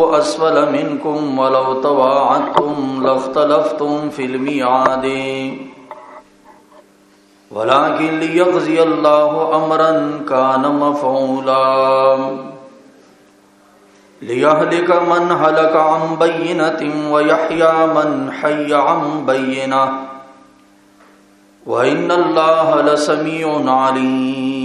والركب أسفل منكم ولو تواعدتم لاختلفتم في الميعاد. ولكن ليقضي الله أمرا كان مفعولا. ليهلك من هلك عن بينة ويحيى من حي عن بينة. وإن الله لسميع عليم.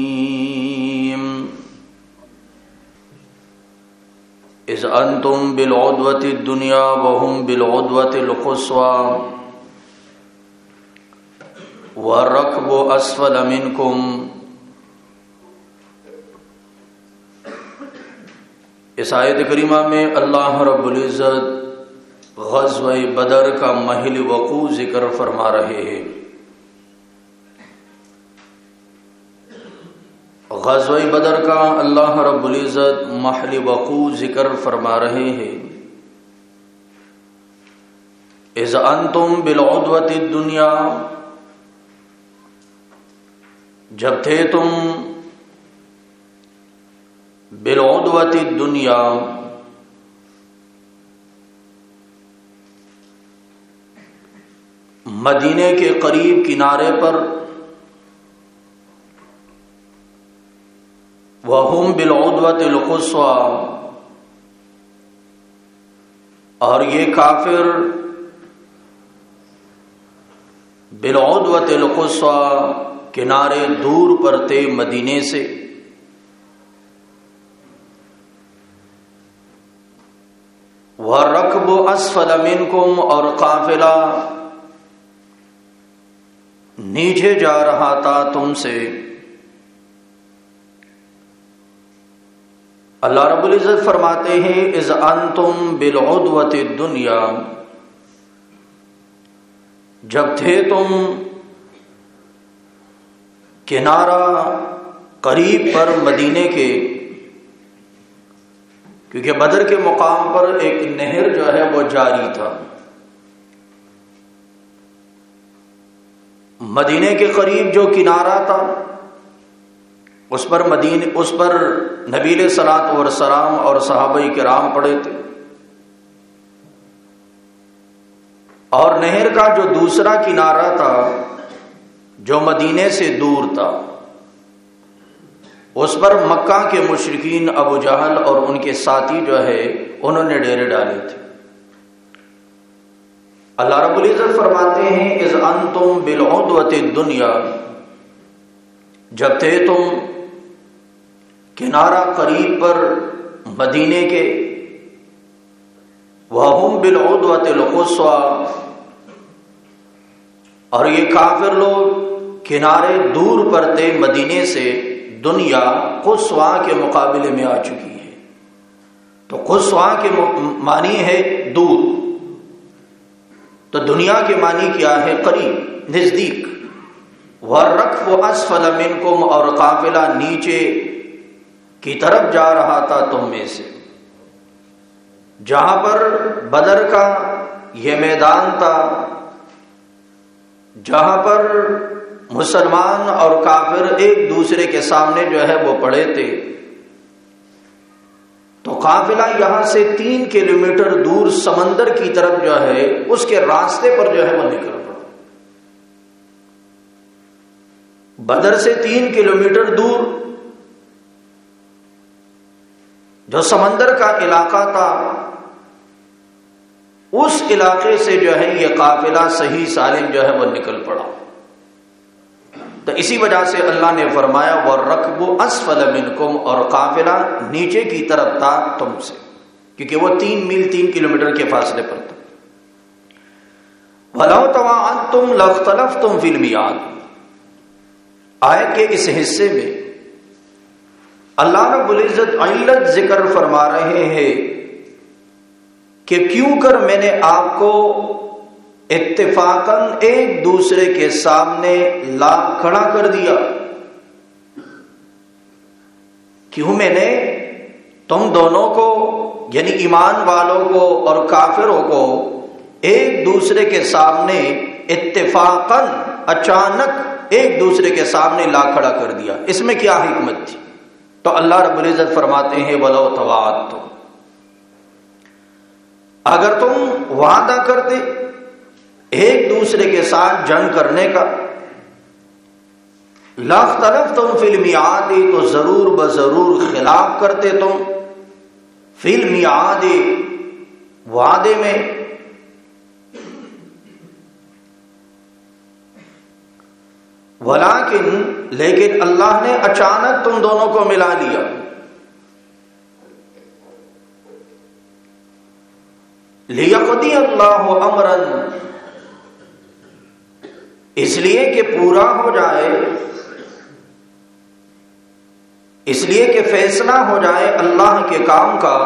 إذ أنتم بالعدوة الدنيا وهم بالعدوة القصوى. والركب أسفل منكم. اس آیت کریمہ میں اللہ رب العزت غزوہ بدر کا محل وقوع ذکر فرما رہے ہیں۔ غزوہ بدر کا اللہ رب العزت محل وقوع ذکر فرما رہے ہیں۔ از انتم بالعدوت دنیا جب تھے تم بالعدوت دنیا مدینے کے قریب کنارے پر وہ بالعدوت القصوا اور یہ کافر بالعدوت القصوا کنارے دور پر تھے مدینے سے۔ وہ رقب اسفل منکم اور قافلہ نیچے جا رہا تھا تم سے۔ اللہ رب العزت فرماتے ہیں از انتم بالعدوت دنیا جب تھے تم کنارہ قریب پر مدینے کے، کیونکہ بدر کے مقام پر ایک نہر جو ہے وہ جاری تھا۔ مدینے کے قریب جو کنارہ تھا اس پر مدین اس پر نبیل سلاد اور سلام اور صحابہ کرام پڑے تھے۔ اور نہر کا جو دوسرا کنارہ تھا، جو مدینے سے دور تھا، اس پر مکہ کے مشرقین ابو جہل اور ان کے ساتھی جو ہے، انہوں نے ڈیرے ڈالے تھے۔ اللہ رب العزت فرماتے ہیں از انتم بالعدوت دنیا جب تھے تم کنارہ قریب پر مدینے کے۔ وہ بالعدوت القصوا اور یہ کافر لوگ کنارے دور پر تھے مدینے سے دنیا خسوا کے مقابلے میں آ چکی ہے۔ تو خسوا کے معنی ہے دور۔ تو دنیا کے معنی کیا ہے؟ قریب، نزدیک۔ وہ رقف و اسفل منکم اور قافلہ نیچے کی طرف جا رہا تھا تم میں سے۔ جہاں پر بدر کا یہ میدان تھا، جہاں پر مسلمان اور کافر ایک دوسرے کے سامنے جو ہے وہ پڑے تھے۔ تو قافلہ یہاں سے تین کلومیٹر دور سمندر کی طرف جو ہے، اس کے راستے پر جو ہے وہ نکل پڑا۔ بدر سے تین کلومیٹر دور جو سمندر کا علاقہ تھا، اس علاقے سے جو ہے یہ قافلہ صحیح سالم جو ہے وہ نکل پڑا۔ تو اسی وجہ سے اللہ نے فرمایا وہ رقب اسفل منکم اور قافلہ نیچے کی طرف تھا تم سے، کیونکہ وہ تین میل تین کلومیٹر کے فاصلے پر تھا۔ بھلا تم لختلف تم فلم یاد آیت کے اس حصے میں اللہ رب العزت علت ذکر فرما رہے ہیں کہ کیوں کر میں نے آپ کو اتفاقاً ایک دوسرے کے سامنے لا کھڑا کر دیا؟ کیوں میں نے تم دونوں کو یعنی ایمان والوں کو اور کافروں کو ایک دوسرے کے سامنے اتفاقاً اچانک ایک دوسرے کے سامنے لا کھڑا کر دیا؟ اس میں کیا حکمت تھی؟ تو اللہ رب العزت فرماتے ہیں، ولو توات تو اگر تم وعدہ کرتے ایک دوسرے کے ساتھ جنگ کرنے کا لف طرف تم فلمی آدھی تو ضرور ب ضرور خلاف کرتے تم۔ فلمی آدھی وعدے میں ولیکن، لیکن اللہ نے اچانک تم دونوں کو ملا لیا۔ لیقدی اللہ امرن اس لیے کہ پورا ہو جائے، اس لیے کہ فیصلہ ہو جائے اللہ کے کام کا،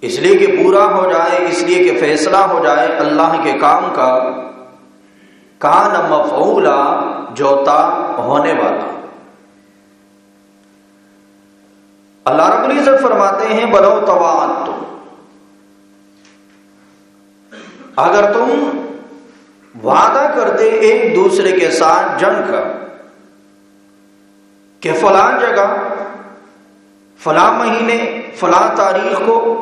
اس لیے کہ پورا ہو جائے، اس لیے کہ فیصلہ ہو جائے اللہ کے کام کا۔ کان مفعولا جوتا ہونے والا۔ اللہ رب العزت فرماتے ہیں، بلو توات تم۔ اگر تم وعدہ کرتے ایک دوسرے کے ساتھ جنگ کا کہ فلاں جگہ فلاں مہینے فلاں تاریخ کو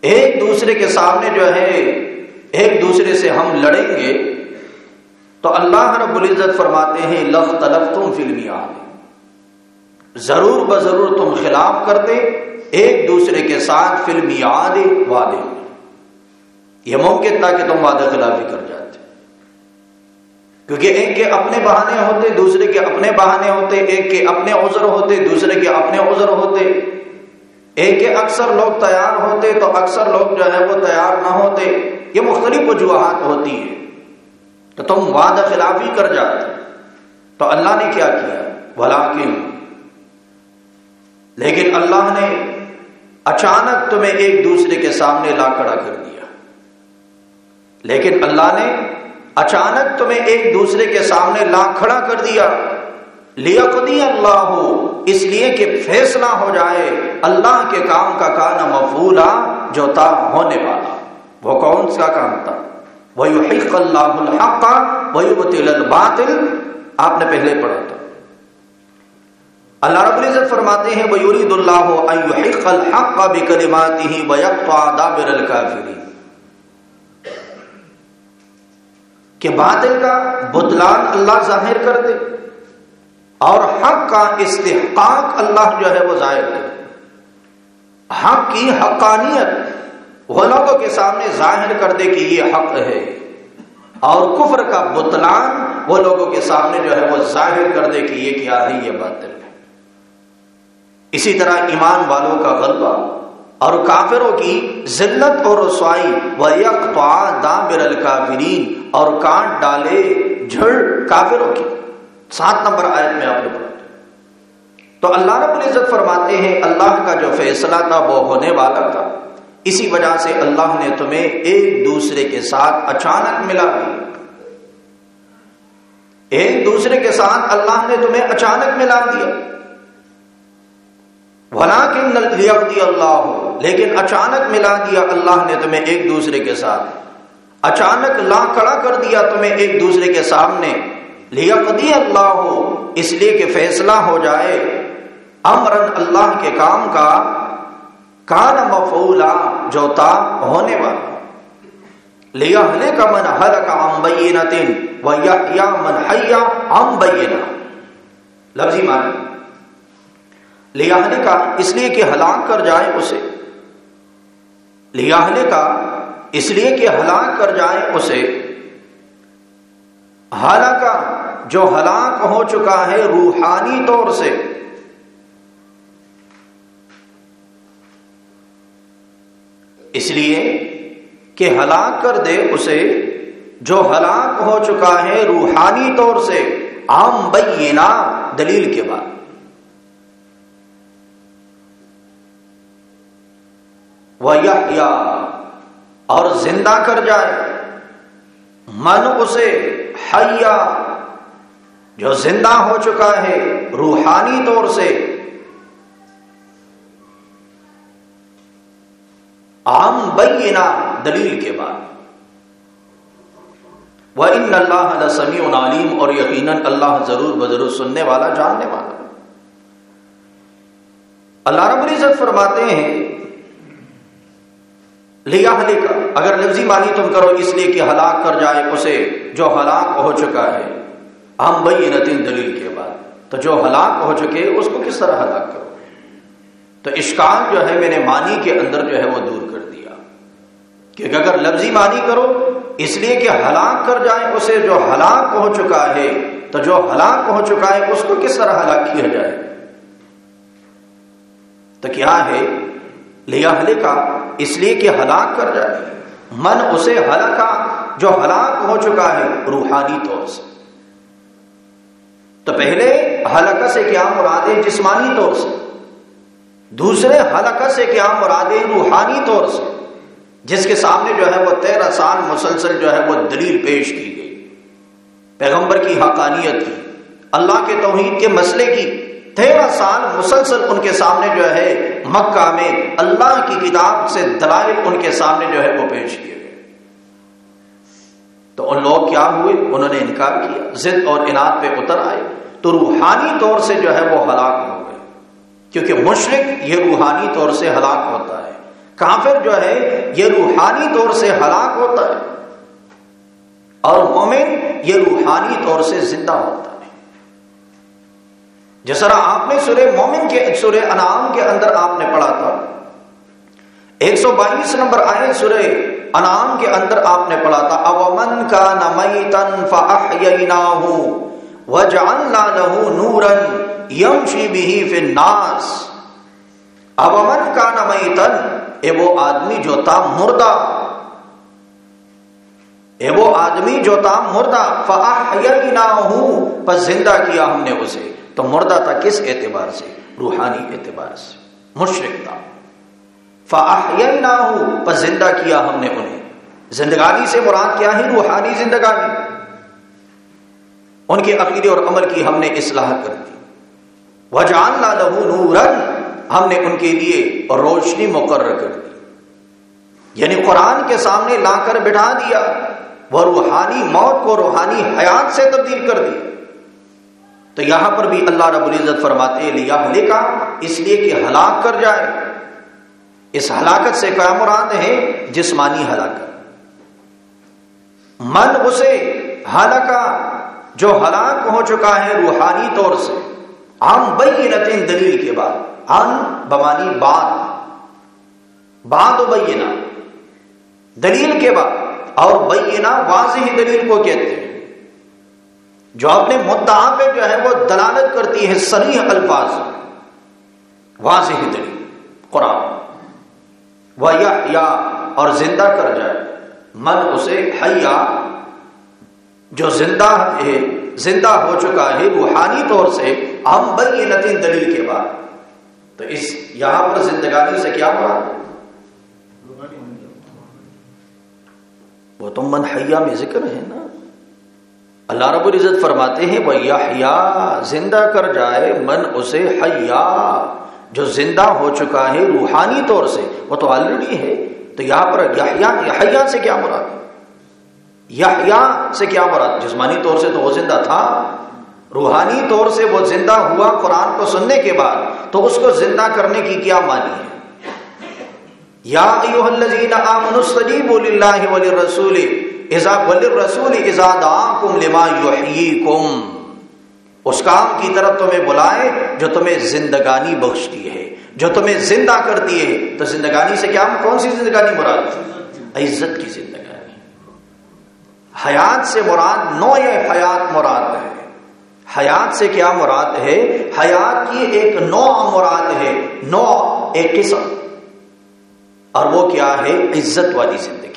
ایک دوسرے کے سامنے جو ہے ایک دوسرے سے ہم لڑیں گے، تو اللہ رب العزت فرماتے ہیں لخ تلف تم فلمی ضرور ب ضرور تم خلاف کرتے ایک دوسرے کے ساتھ فلمی آدھے وعدے۔ یہ ممکن تھا کہ تم وعدہ خلافی کر جاتے۔ کیونکہ ایک کے اپنے بہانے ہوتے، دوسرے کے اپنے بہانے ہوتے، ایک کے اپنے عذر ہوتے، دوسرے کے اپنے عذر ہوتے۔ ایک کے اکثر لوگ تیار ہوتے تو اکثر لوگ جو ہے وہ تیار نہ ہوتے۔ یہ مختلف وجوہات ہوتی ہیں۔ تو تم وعدہ خلافی کر جاتے تو اللہ نے کیا کیا؟ ولاکن لیکن اللہ نے اچانک تمہیں ایک دوسرے کے سامنے لا کھڑا کر دیا۔ لیکن اللہ نے اچانک تمہیں ایک دوسرے کے سامنے لا کھڑا کر دیا۔ لیقدی اللہ ہو اس لیے کہ فیصلہ ہو جائے اللہ کے کام کا کانا مفولا جو تھا ہونے والا۔ وہ کون سا کام تھا؟ وہ اللہ الحق وہی الباطل۔ آپ نے پہلے پڑھا تھا۔ اللہ رب العزت فرماتے ہیں، وَيُرِيدُ اللَّهُ أَن يُحِقَّ الْحَقَّ بِكَلِمَاتِهِ وَيَقْطَعَ دَابِرَ الْكَافِرِينَ۔ کہ باطل کا بدلان اللہ ظاہر کر دے اور حق کا استحقاق اللہ جو ہے وہ ظاہر کرے۔ حق کی حقانیت وہ لوگوں کے سامنے ظاہر کر دے کہ یہ حق ہے۔ اور کفر کا بتلان وہ لوگوں کے سامنے جو ہے وہ ظاہر کر دے کہ یہ کیا ہے یہ باطل ہے۔ اسی طرح ایمان والوں کا غلبہ اور کافروں کی ذلت اور رسوائی و یک دابر الکافرین اور کانٹ ڈالے جھڑ کافروں کی۔ سات نمبر آیت میں آپ نے پڑھا۔ تو اللہ رب العزت فرماتے ہیں، اللہ کا جو فیصلہ تھا وہ ہونے والا تھا۔ اسی وجہ سے اللہ نے تمہیں ایک دوسرے کے ساتھ اچانک ملا۔ دیا ایک دوسرے کے ساتھ اللہ نے تمہیں اچانک ملا دیا۔ بھلا کہ اللہ ہو لیکن اچانک ملا دیا اللہ نے تمہیں ایک دوسرے کے ساتھ۔ اچانک لا کڑا کر دیا تمہیں ایک دوسرے کے سامنے۔ لیقدی اللہ ہو اس لیے کہ فیصلہ ہو جائے۔ امرن اللہ کے کام کا کان مفولا جو تا ہونے والا۔ لیا کا من ہر کا ام تین و یا من حیا ام لفظی مان لیا کا اس لیے کہ ہلاک کر جائے اسے۔ لیا کا اس لیے کہ ہلاک کر جائے اسے۔ حالانکہ جو ہلاک ہو چکا ہے روحانی طور سے۔ اس لیے کہ ہلاک کر دے اسے، جو ہلاک ہو چکا ہے روحانی طور سے، عام بینا دلیل کے بعد۔ وہ یا اور زندہ کر جائے۔ من اسے حیا، جو زندہ ہو چکا ہے روحانی طور سے عام بینا دلیل کے بعد۔ وہ ان اللہ سمیع علیم اور یقیناً اللہ ضرور بضرور سننے والا، جاننے والا۔ اللہ رب العزت فرماتے ہیں لیا کا اگر لفظی مانی تم کرو، اس لیے کہ ہلاک کر جائے اسے، جو ہلاک ہو چکا ہے۔ ہم بھائی نتین دلیل کے بعد۔ تو جو ہلاک ہو چکے، اس کو کس طرح ہلاک کرو؟ تو اشکال جو ہے میں نے مانی کے اندر جو ہے وہ دور کر دیا۔ کہ اگر لفظی مانی کرو، اس لیے کہ ہلاک کر جائے اسے جو ہلاک ہو چکا ہے، تو جو ہلاک ہو چکا ہے، اس کو کس طرح ہلاک کیا جائے؟ تو کیا ہے؟ لیا ہلے کا اس لیے کہ ہلاک کر جائے۔ من اسے ہلاکا، جو ہلاک ہو چکا ہے، روحانی طور سے۔ تو پہلے حلقہ سے کیا مرادیں جسمانی طور سے۔ دوسرے حلقہ سے کیا مرادیں روحانی طور سے، جس کے سامنے جو ہے وہ تیرہ سال مسلسل جو ہے وہ دلیل پیش کی گئی۔ پیغمبر کی حقانیت کی، اللہ کے توحید کے مسئلے کی۔ تیرہ سال مسلسل ان کے سامنے جو ہے مکہ میں اللہ کی کتاب سے دلائل ان کے سامنے جو ہے وہ پیش کیے گئے۔ تو ان لوگ کیا ہوئے؟ انہوں نے انکار کیا، ضد اور انعد پہ اتر آئے۔ تو روحانی طور سے جو ہے وہ ہلاک ہو گئے۔ کیونکہ مشرق یہ روحانی طور سے ہلاک ہوتا ہے۔ کافر جو ہے، یہ روحانی طور سے ہلاک ہوتا ہے۔ اور مومن یہ روحانی طور سے زندہ ہوتا ہے۔ جس طرح آپ نے سورہ مومن کے، سورہ انعام کے اندر آپ نے پڑھا تھا، ایک سو بائیس نمبر آئے سورہ انعام کے اندر آپ نے پڑھا تھا، اومن کا نمئی تن وجعلنا له نورا يمشي به في الناس. اب امن کا نمیتن اے وہ آدمی جو تھا مردہ. اے وہ آدمی جو تھا مردہ. فاحییناہ پس زندہ کیا ہم نے اسے. تو مردہ تھا کس اعتبار سے؟ روحانی اعتبار سے. مشرق تھا فاحییناہ پس زندہ کیا ہم نے انہیں. زندگانی سے مراد کیا ہے؟ روحانی زندگانی. ان کے عقیدے اور عمل کی ہم نے اصلاح کر دی. وجان لہو نورن ہم نے ان کے لیے روشنی مقرر کر دی۔ یعنی قرآن کے سامنے لا کر بٹھا دیا، وہ روحانی موت کو روحانی حیات سے تبدیل کر دی۔ تو یہاں پر بھی اللہ رب العزت فرماتے لیا ہلے کا اس لیے کہ ہلاک کر جائے۔ اس ہلاکت سے کیا مراد ہے؟ جسمانی ہلاکت۔ من اسے ہلاکا، جو ہلاک ہو چکا ہے روحانی طور سے۔ ہم بینتین دلیل کے بعد ان بمانی بعد بعد و بینا دلیل کے بعد، اور بینا واضح دلیل کو کہتے ہیں۔ جو اپنے مدعا پہ جو ہے وہ دلالت کرتی ہے سریح الفاظ۔ واضح دلیل، قرآن۔ وہ یا اور زندہ کر جائے۔ من اسے حیا، جو زندہ ہے زندہ ہو چکا ہے روحانی طور سے ہم بل نتین دلیل کے بعد۔ تو اس یہاں پر زندگانی سے کیا پڑا وہ تو من حیا میں ذکر ہے نا۔ اللہ رب العزت فرماتے ہیں، وہ یا زندہ کر جائے، من اسے حیا جو زندہ ہو چکا ہے روحانی طور سے، وہ تو آلریڈی ہے۔ تو یہاں پر حیا سے کیا مراد؟ یا سے کیا مراد؟ جسمانی طور سے تو وہ زندہ تھا، روحانی طور سے وہ زندہ ہوا قرآن کو سننے کے بعد، تو اس کو زندہ کرنے کی کیا مانی ہے؟ یا ایوہ الذین آمنوا استجیبوا للہ وللرسول، اذا وللرسول اذا دعاکم لما یحییکم، اس کام کی طرف تمہیں بلائے جو تمہیں زندگانی بخشتی ہے، جو تمہیں زندہ کرتی ہے، تو زندگانی سے کیا؟ کون سی زندگانی مراد؟ عزت کی زندگی۔ حیات سے مراد نو حیات مراد ہے۔ حیات سے کیا مراد ہے؟ حیات کی ایک نو مراد ہے نو ایک قسم۔ اور وہ کیا ہے؟ عزت والی زندگی۔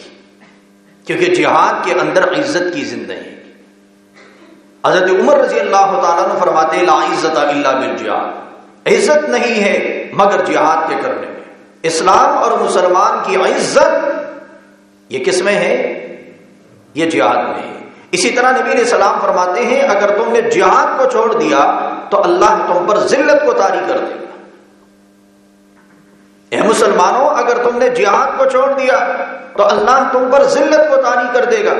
کیونکہ جہاد کے اندر عزت کی زندگی حضرت عمر رضی اللہ تعالیٰ نے فرماتے لا عزت اللہ بل عزت نہیں ہے مگر جہاد کے کرنے میں۔ اسلام اور مسلمان کی عزت یہ کس میں ہے یہ جہاد میں اسی طرح نبی علیہ السلام فرماتے ہیں، اگر تم نے جہاد کو چھوڑ دیا، تو اللہ تم پر ذلت کو تاری کر دے گا۔ اے مسلمانوں، اگر تم نے جہاد کو چھوڑ دیا، تو اللہ تم پر ذلت کو تاری کر دے گا۔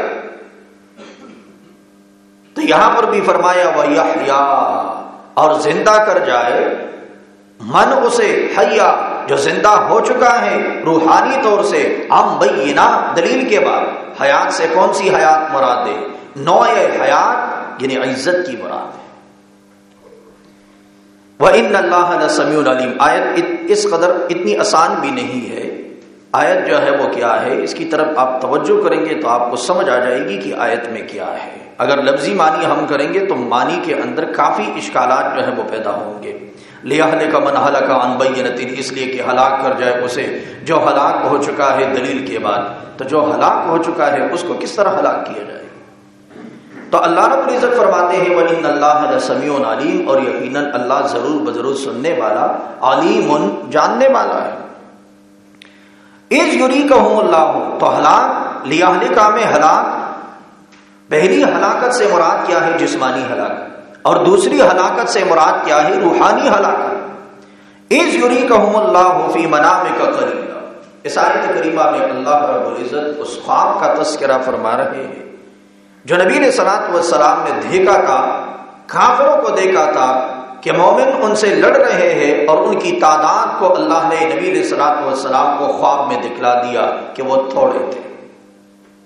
تو یہاں پر بھی فرمایا وہ یا اور زندہ کر جائے۔ من اسے حیا، جو زندہ ہو چکا ہے، روحانی طور سے ہم بینا دلیل کے بعد۔ حیات سے کون سی حیات مراد ہے؟ نو حیات یعنی عزت کی مراد ہے۔ وہ ان اللہ سمیع العلیم آیت اس قدر اتنی آسان بھی نہیں ہے۔ آیت جو ہے وہ کیا ہے؟ اس کی طرف آپ توجہ کریں گے تو آپ کو سمجھ آ جائے گی کہ آیت میں کیا ہے۔ اگر لفظی معنی ہم کریں گے تو معنی کے اندر کافی اشکالات جو ہے وہ پیدا ہوں گے۔ لیا کا منحلہ کا انبئی اس لیے کہ ہلاک کر جائے اسے۔ جو ہلاک ہو چکا ہے دلیل کے بعد، تو جو ہلاک ہو چکا ہے اس کو کس طرح ہلاک کیا جائے؟ تو اللہ رب العزت فرماتے ہیں ولی اللہ سمیع علیم اور یقیناً اللہ ضرور بضرور سننے والا علیم جاننے والا ہے۔ ایج یوری کا اللہ، تو ہلاک لیا کا میں ہلاک۔ پہلی ہلاکت سے مراد کیا ہے؟ جسمانی ہلاکت اور دوسری ہلاکت سے مراد کیا ہے؟ روحانی ہلاکت۔ اس یوری کا اللہ فی منام کا اس آیت کریمہ میں اللہ رب العزت اس خواب کا تذکرہ فرما رہے ہیں۔ جو نبی نے سلاط والسلام نے دیکھا تھا، کافروں کو دیکھا تھا کہ مومن ان سے لڑ رہے ہیں اور ان کی تعداد کو اللہ نے نبی نے سلاط والسلام کو خواب میں دکھلا دیا کہ وہ تھوڑے تھے۔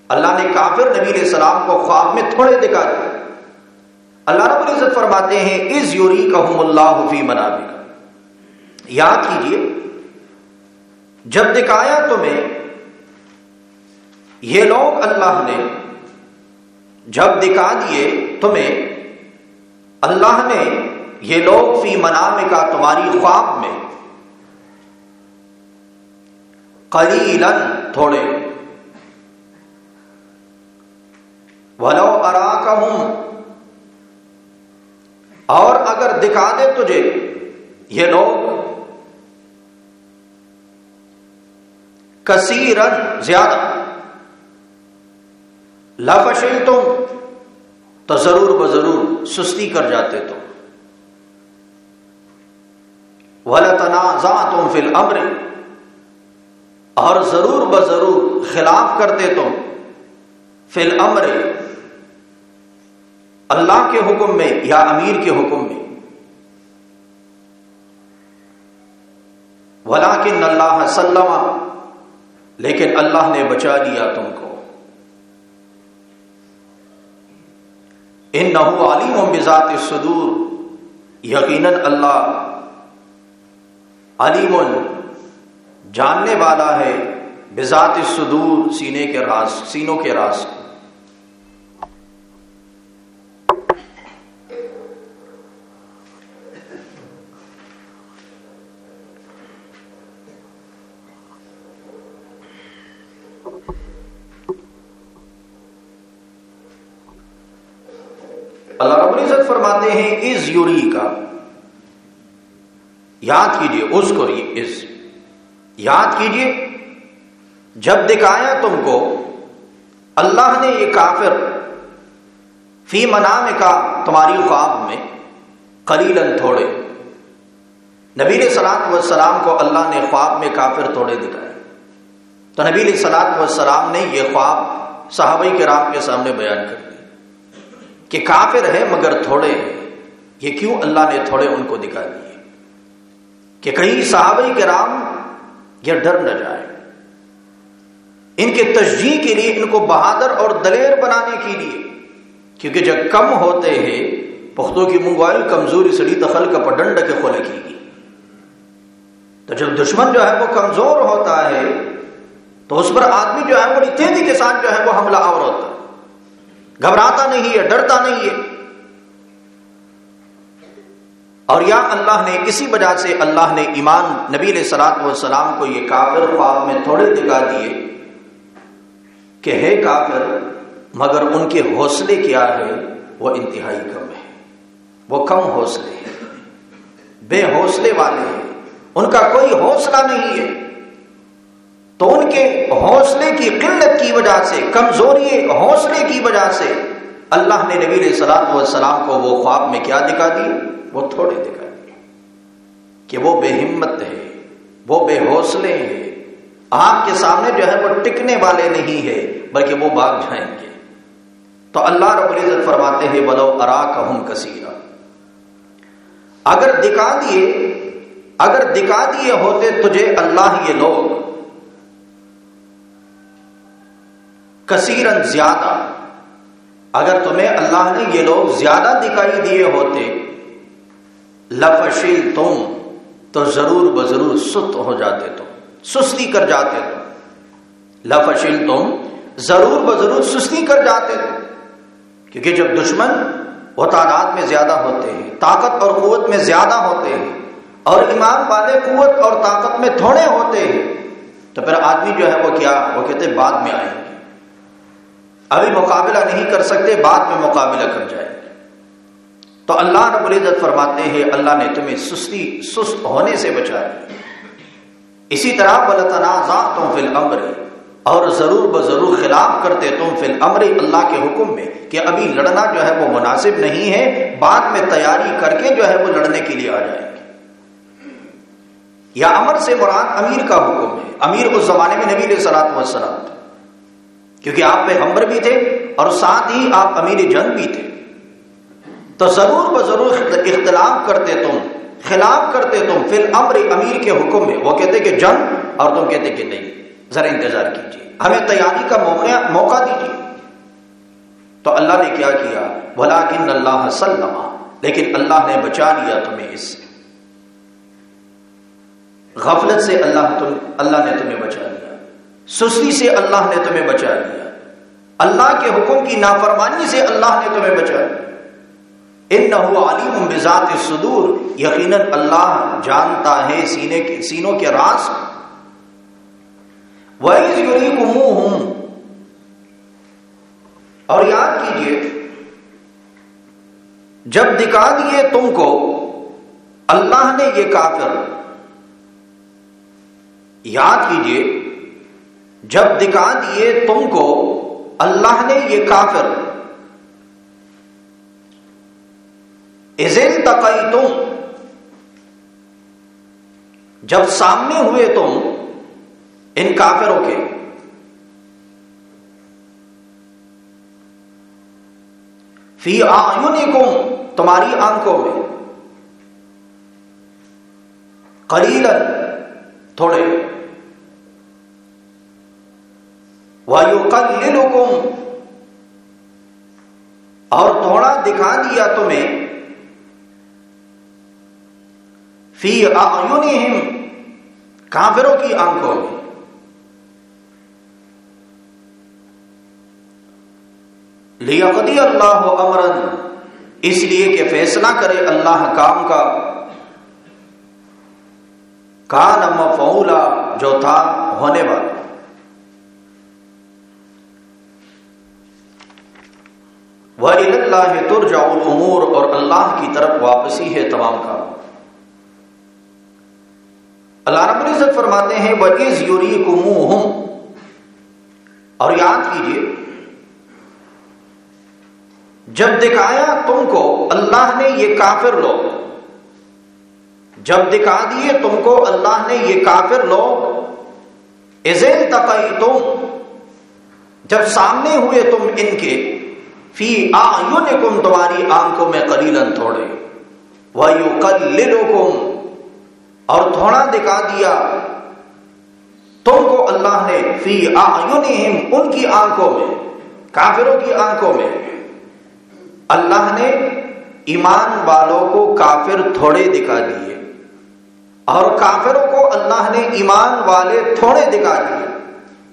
اللہ نے کافر نبی علیہ السلام کو خواب میں تھوڑے دکھا دیا اللہ رب العزت فرماتے ہیں از یوری کا اللہ فی منابر یاد کیجیے جب دکھایا تمہیں، یہ لوگ اللہ نے جب دکھا دیے تمہیں، اللہ نے یہ لوگ فی منام کا تمہاری خواب میں قلیلن تھوڑے، ولو ارا اور اگر دکھا دے تجھے یہ لوگ کثیرن زیادہ۔ لفشل تم تو ضرور بضرور سستی کر جاتے تم۔ ولتنازع تم فل امر اور ضرور بضرور خلاف کرتے تم۔ فل امر اللہ کے حکم میں یا امیر کے حکم میں۔ ولا کن اللہ سلم، لیکن اللہ نے بچا لیا تم کو۔ ان نہ عالم و مزاط صدور یقیناً اللہ علیم جاننے والا ہے بذات صدور سینے کے راز، سینوں کے راز۔ کو اللہ رب الزت فرماتے ہیں، از یوری کا یاد کیجیے اس کو اس یاد کیجیے جب دکھایا تم کو، اللہ نے یہ کافر فی منام کا تمہاری خواب میں قلیلن تھوڑے نبی سلاد والسلام کو اللہ نے خواب میں کافر تھوڑے دکھائے۔ تو نبی سلاد والسلام نے یہ خواب صحابی کے رام کے سامنے بیان کر دیا۔ کہ کافر ہے مگر تھوڑے یہ کیوں اللہ نے تھوڑے ان کو دکھا دیے؟ کہ کہیں صحابہ کے رام یہ ڈر نہ جائے۔ ان کے تجزیح کے لیے، ان کو بہادر اور دلیر بنانے کے لیے۔ کیونکہ جب کم ہوتے ہیں، پختوں کی موبائل کمزوری سڑی دخل کا پڈنڈ کے کھولے کی گی تو جب دشمن جو ہے وہ کمزور ہوتا ہے، تو اس پر آدمی جو ہے بڑی تیزی کے ساتھ جو ہے وہ حملہ آور ہوتا ہے۔ گھبراتا نہیں ہے، ڈرتا نہیں ہے۔ اور یا اللہ نے اسی وجہ سے اللہ نے ایمان، نبی علیہ سلاط والسلام کو یہ کافر خواب میں تھوڑے دکھا دیے کہ ہے کافر، مگر ان کے حوصلے کیا ہے؟ وہ انتہائی کم ہے۔ وہ کم حوصلے ہیں۔ بے حوصلے والے ہیں۔ ان کا کوئی حوصلہ نہیں ہے۔ تو ان کے حوصلے کی قلت کی وجہ سے، کمزوری حوصلے کی وجہ سے اللہ نے نبی علیہ سلاد والسلام کو وہ خواب میں کیا دکھا دی؟ وہ تھوڑے دکھا دیے کہ وہ بے ہمت ہے، وہ بے حوصلے ہیں آپ کے سامنے جو ہے وہ ٹکنے والے نہیں ہے، بلکہ وہ باغ جائیں گے۔ تو اللہ رب العزت فرماتے ہیں بلو ارا کہ کثیرہ اگر دکھا دیے، اگر دکھا دیے ہوتے تجھے اللہ یہ لوگ کثیرن زیادہ۔ اگر تمہیں اللہ نے یہ لوگ زیادہ دکھائی دیے ہوتے لفشیل تم، تو ضرور بضرور ست ہو جاتے تم، سستی کر جاتے تم۔ لفشیل تم، ضرور بضرور سستی کر جاتے تم۔ کیونکہ جب دشمن وہ تعداد میں زیادہ ہوتے ہیں، طاقت اور قوت میں زیادہ ہوتے ہیں، اور ایمان والے قوت اور طاقت میں تھوڑے ہوتے ہیں، تو پھر آدمی جو ہے وہ کیا؟ وہ کہتے بعد میں آئیں۔ گے ابھی مقابلہ نہیں کر سکتے، بعد میں مقابلہ کر جائیں گے تو اللہ رب العزت فرماتے ہیں، اللہ نے تمہیں سستی، سست ہونے سے بچایا اسی طرح بلتنازع تم فل امر اور ضرور بضرور خلاف کرتے تم فی الامر اللہ کے حکم میں کہ ابھی لڑنا جو ہے وہ مناسب نہیں ہے، بعد میں تیاری کر کے جو ہے وہ لڑنے کے لیے آ جائیں گے یا امر سے مراد امیر کا حکم ہے۔ امیر اس زمانے میں نبی سلاد وسلام تھا کیونکہ آپ پہ بھی تھے اور ساتھ ہی آپ امیر جنگ بھی تھے۔ تو ضرور بضرور اختلاف کرتے تم، خلاف کرتے تم فی الامر امیر کے حکم میں۔ وہ کہتے کہ جنگ اور تم کہتے کہ نہیں۔ ذرا انتظار کیجیے۔ ہمیں تیاری کا موقع موقع دیجیے۔ تو اللہ نے کیا کیا؟ بھلا کن اللہ سلم۔ لیکن اللہ نے بچا لیا تمہیں اس سے۔ غفلت سے اللہ تم، اللہ نے تمہیں بچا لیا۔ سستی سے اللہ نے تمہیں بچا لیا۔ اللہ کے حکم کی نافرمانی سے اللہ نے تمہیں بچا لیا۔ ان نہ بذات صدور یقیناً اللہ جانتا ہے سینے کے سینوں کے راز۔ وائز یوری ہوں اور یاد کیجیے، جب دکھا دیے تم کو، اللہ نے یہ کافر، یاد کیجیے جب دکھا دیے تم کو، اللہ نے یہ کافر۔ ازل تقئی تم جب سامنے ہوئے تم ان کافروں کے۔ فی آیونکم تمہاری آنکھوں میں۔ قلیل تھوڑے۔ وایو کل اور تھوڑا دکھا دیا تمہیں۔ فی آیونہم کافروں کی آنکھوں۔ میں لیقدی اللہ امرن اس لیے کہ فیصلہ کرے اللہ کام کا۔ کان مفعولا، جو تھا ہونے والا۔ اللہ ترجع الامور اور اللہ کی طرف واپسی ہے تمام کام۔ اللہ رب العزت فرماتے ہیں، وَإِذْ يُرِيكُمُوهُمْ۔ اور یاد کیجیے، جب دکھایا تم کو اللہ نے یہ کافر لوگ، جب دکھا دیے تم کو اللہ نے یہ کافر لوگ ازل تقئی تم جب سامنے ہوئے تم ان کے فی آیونکم تمہاری آنکھوں میں قلیلن تھوڑے۔ وَيُقَلِّلُكُمْ اور تھوڑا دکھا دیا۔ تم کو اللہ نے فی آیونہم ان کی آنکھوں میں، کافروں کی آنکھوں میں۔ اللہ نے ایمان والوں کو کافر تھوڑے دکھا دیے۔ اور کافروں کو اللہ نے ایمان والے تھوڑے دکھا دیے۔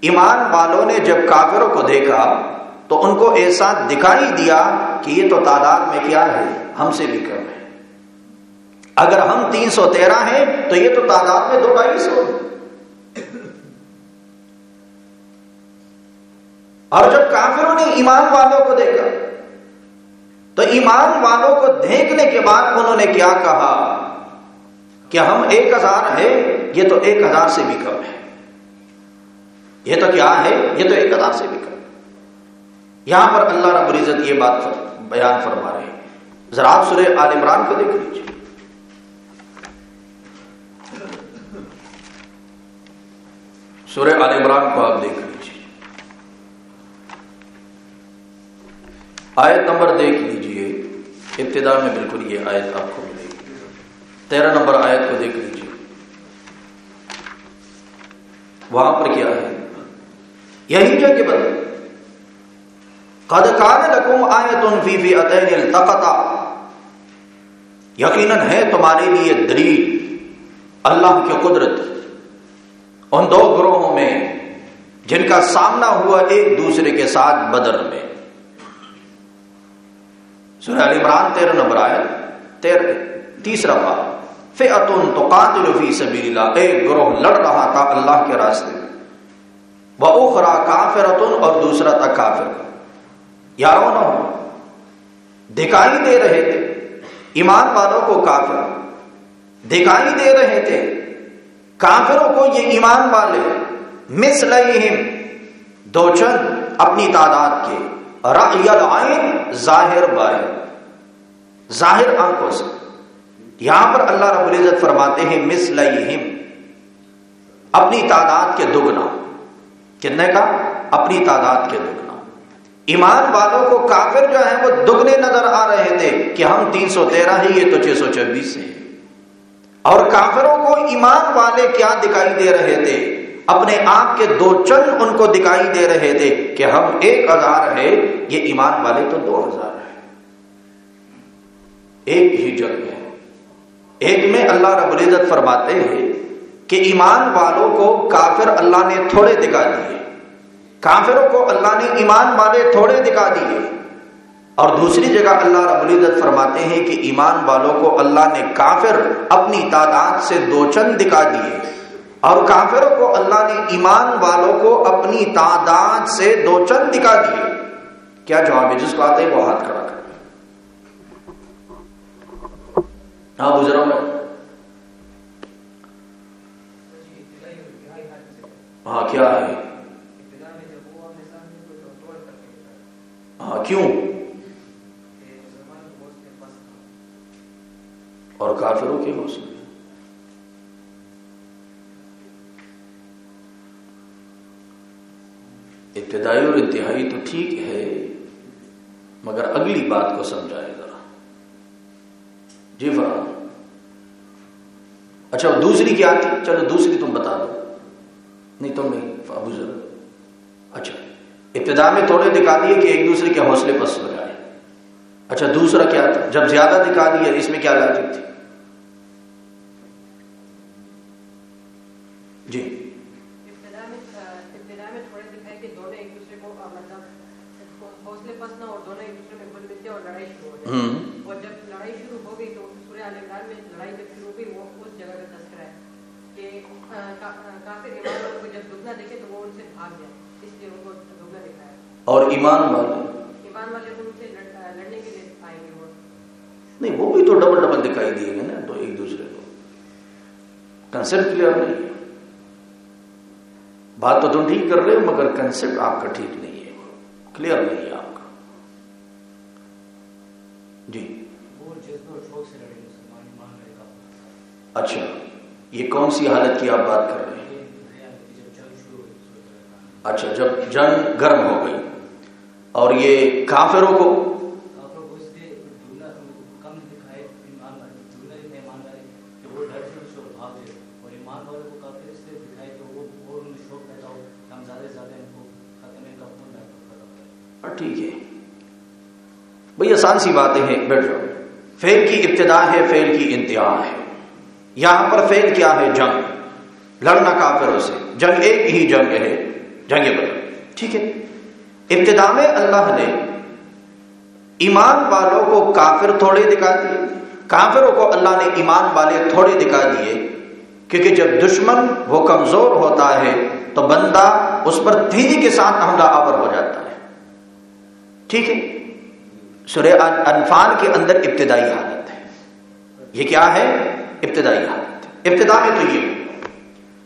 ایمان والوں نے جب کافروں کو دیکھا تو ان کو ایسا دکھائی دیا کہ یہ تو تعداد میں کیا ہے، ہم سے بھی کم ہے۔ اگر ہم تین سو تیرہ ہیں، تو یہ تو تعداد میں دو ڈھائی سو۔ اور جب کافروں نے ایمان والوں کو دیکھا، تو ایمان والوں کو دیکھنے کے بعد انہوں نے کیا کہا؟ کہ ہم ایک ہزار ہے یہ تو ایک ہزار سے بھی کم ہے۔ یہ تو کیا ہے؟ یہ تو ایک ہزار سے بھی کم یہاں پر اللہ رب العزت یہ بات بیان فرما رہے ہیں۔ ذرا آپ سورہ عال عمران کو دیکھ لیجیے سورہ عال عمران کو آپ دیکھ لیجیے آیت نمبر دیکھ لیجیے۔ ابتدا میں بالکل یہ آیت آپ کو ملے گی۔ تیرہ نمبر آیت کو دیکھ لیجیے۔ وہاں پر کیا ہے؟ یہی جنگ بدر قد کان لکم آیت فی فی اتین التقطا۔ یقیناً ہے تمہارے لیے دلیل اللہ کی قدرت ان دو گروہوں میں جن کا سامنا ہوا ایک دوسرے کے ساتھ بدر میں۔ سورہ علی عمران تیرہ نمبر آئے تیر، تیسرا پار فیعتن تو قاتل فی سبیل اللہ۔ ایک گروہ لڑ رہا تھا اللہ کے راستے میں۔ وہ اخرا کافرتن اور دوسرا تھا کافر۔ یارو نہ دکھائی دے رہے تھے۔ ایمان والوں کو کافر دکھائی دے رہے تھے۔ کافروں کو یہ ایمان والے مس لئیم دو چند اپنی تعداد کے۔ العین، ظاہر باہر ظاہر آنکھوں سے۔ یہاں پر اللہ رب العزت فرماتے ہیں مس لئیم اپنی تعداد کے دگنا۔ کتنے کا اپنی تعداد کے دگنا۔ ایمان والوں کو کافر جو ہے وہ دگنے نظر آ رہے تھے کہ ہم تین سو تیرہ ہی یہ تو چھ سو چوبیس ہے اور کافروں کو ایمان والے کیا دکھائی دے رہے تھے؟ اپنے آپ کے دو چند ان کو دکھائی دے رہے تھے کہ ہم ایک ہزار ہے یہ ایمان والے تو دو ہزار ہے ایک ہی جنگ ہے۔ ایک میں اللہ رب العزت فرماتے ہیں کہ ایمان والوں کو کافر اللہ نے تھوڑے دکھا دیے۔ کافروں کو اللہ نے ایمان والے تھوڑے دکھا دیے۔ اور دوسری جگہ اللہ رب العزت فرماتے ہیں کہ ایمان والوں کو اللہ نے کافر اپنی تعداد سے دو چند دکھا دیے۔ اور کافروں کو اللہ نے ایمان والوں کو اپنی تعداد سے دو چند دکھا دیے۔ کیا جواب ہے؟ جس کو آتے ہیں وہ ہاتھ کھڑا کر۔ ہاں گزرا میں۔ ہاں کیا ہے؟ ہاں کیوں؟ اور کافروں کے حوصلے۔ ابتدائی اور انتہائی تو ٹھیک ہے، مگر اگلی بات کو سمجھائے ذرا۔ جی فرام اچھا دوسری کیا تھی؟ چلو دوسری تم بتا دو۔ نہیں تم نہیں ابو ضرور اچھا۔ ابتدا میں تھوڑے دکھا دیے کہ ایک دوسرے کے حوصلے پس ہو جائے۔ اچھا دوسرا کیا تھا؟ جب زیادہ دکھا دیے اس میں کیا لاجک تھی؟ جی۔ اور جب لڑائی شروع ہو گئی تو سورہ میں لڑائی جب شروع ہوئی وہ اس جگہ کا تذکرہ ہے کہ کافی ایمان کو جب دیکھے تو وہ ان سے بھاگ جائے اس لیے ان کو دگنا دکھایا اور ایمان والے۔ ایمان والے ان سے لڑنے کے لیے آئیں گے وہ۔ نہیں وہ بھی تو ڈبل ڈبل دکھائی دیے گے نا تو ایک دوسرے کو۔ کنسپٹ کلیئر نہیں۔ ہے بات تو تم ٹھیک کر رہے ہو مگر کنسپٹ آپ کا ٹھیک نہیں ہے۔ کلیئر نہیں ہے آپ کا۔ جی۔ اچھا یہ کون سی حالت کی آپ بات کر رہے ہیں؟ اچھا جب جنگ گرم ہو گئی اور یہ کافروں کو ٹھیک ہے۔ بھائی آسان سی باتیں ہیں بیٹھ جاؤ۔ فیل کی ابتدا ہے فیل کی انتہا ہے۔ یہاں پر فیل کیا ہے؟ جنگ۔ لڑنا کافروں سے۔ جنگ ایک ہی جنگ ہے۔ جنگ بدر۔ ٹھیک ہے۔ ابتدا میں اللہ نے ایمان والوں کو کافر تھوڑے دکھا دیے۔ کافروں کو اللہ نے ایمان والے تھوڑے دکھا دیے۔ کیونکہ جب دشمن وہ کمزور ہوتا ہے تو بندہ اس پر تیزی کے ساتھ حملہ آور ہو جاتا ہے۔ ٹھیک ہے۔ سورہ انفان کے اندر ابتدائی حالت ہے۔ یہ کیا ہے؟ ابتدائی حالت۔ ابتدا میں تو یہ۔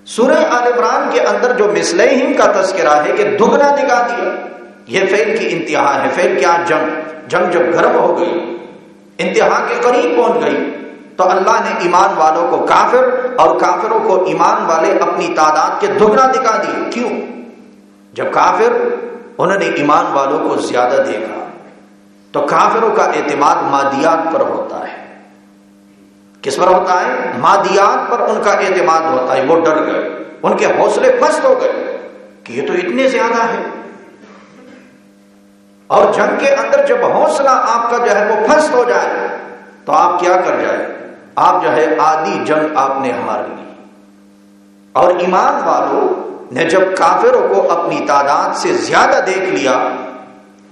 سورہ آل عمران کے اندر جو مسلح کا تذکرہ ہے کہ دگنا دکھا دیا یہ فیل کی انتہا ہے۔ فیل کیا؟ جنگ۔ جنگ جب گرم ہو گئی، انتہا کے قریب پہنچ گئی، تو اللہ نے ایمان والوں کو کافر اور کافروں کو ایمان والے اپنی تعداد کے دگنا دکھا دیے کیوں؟ جب کافر، انہوں نے ایمان والوں کو زیادہ دیکھا، تو کافروں کا اعتماد مادیات پر ہوتا ہے۔ کس پر ہوتا ہے؟ مادیات پر ان کا اعتماد ہوتا ہے، وہ ڈر گئے۔ ان کے حوصلے پست ہو گئے کہ یہ تو اتنے زیادہ ہے اور جنگ کے اندر جب حوصلہ آپ کا جو ہے وہ پھنس ہو جائے، تو آپ کیا کر جائے؟ آپ جو ہے آدھی جنگ آپ نے ہار لی۔ اور ایمان والوں نے جب کافروں کو اپنی تعداد سے زیادہ دیکھ لیا،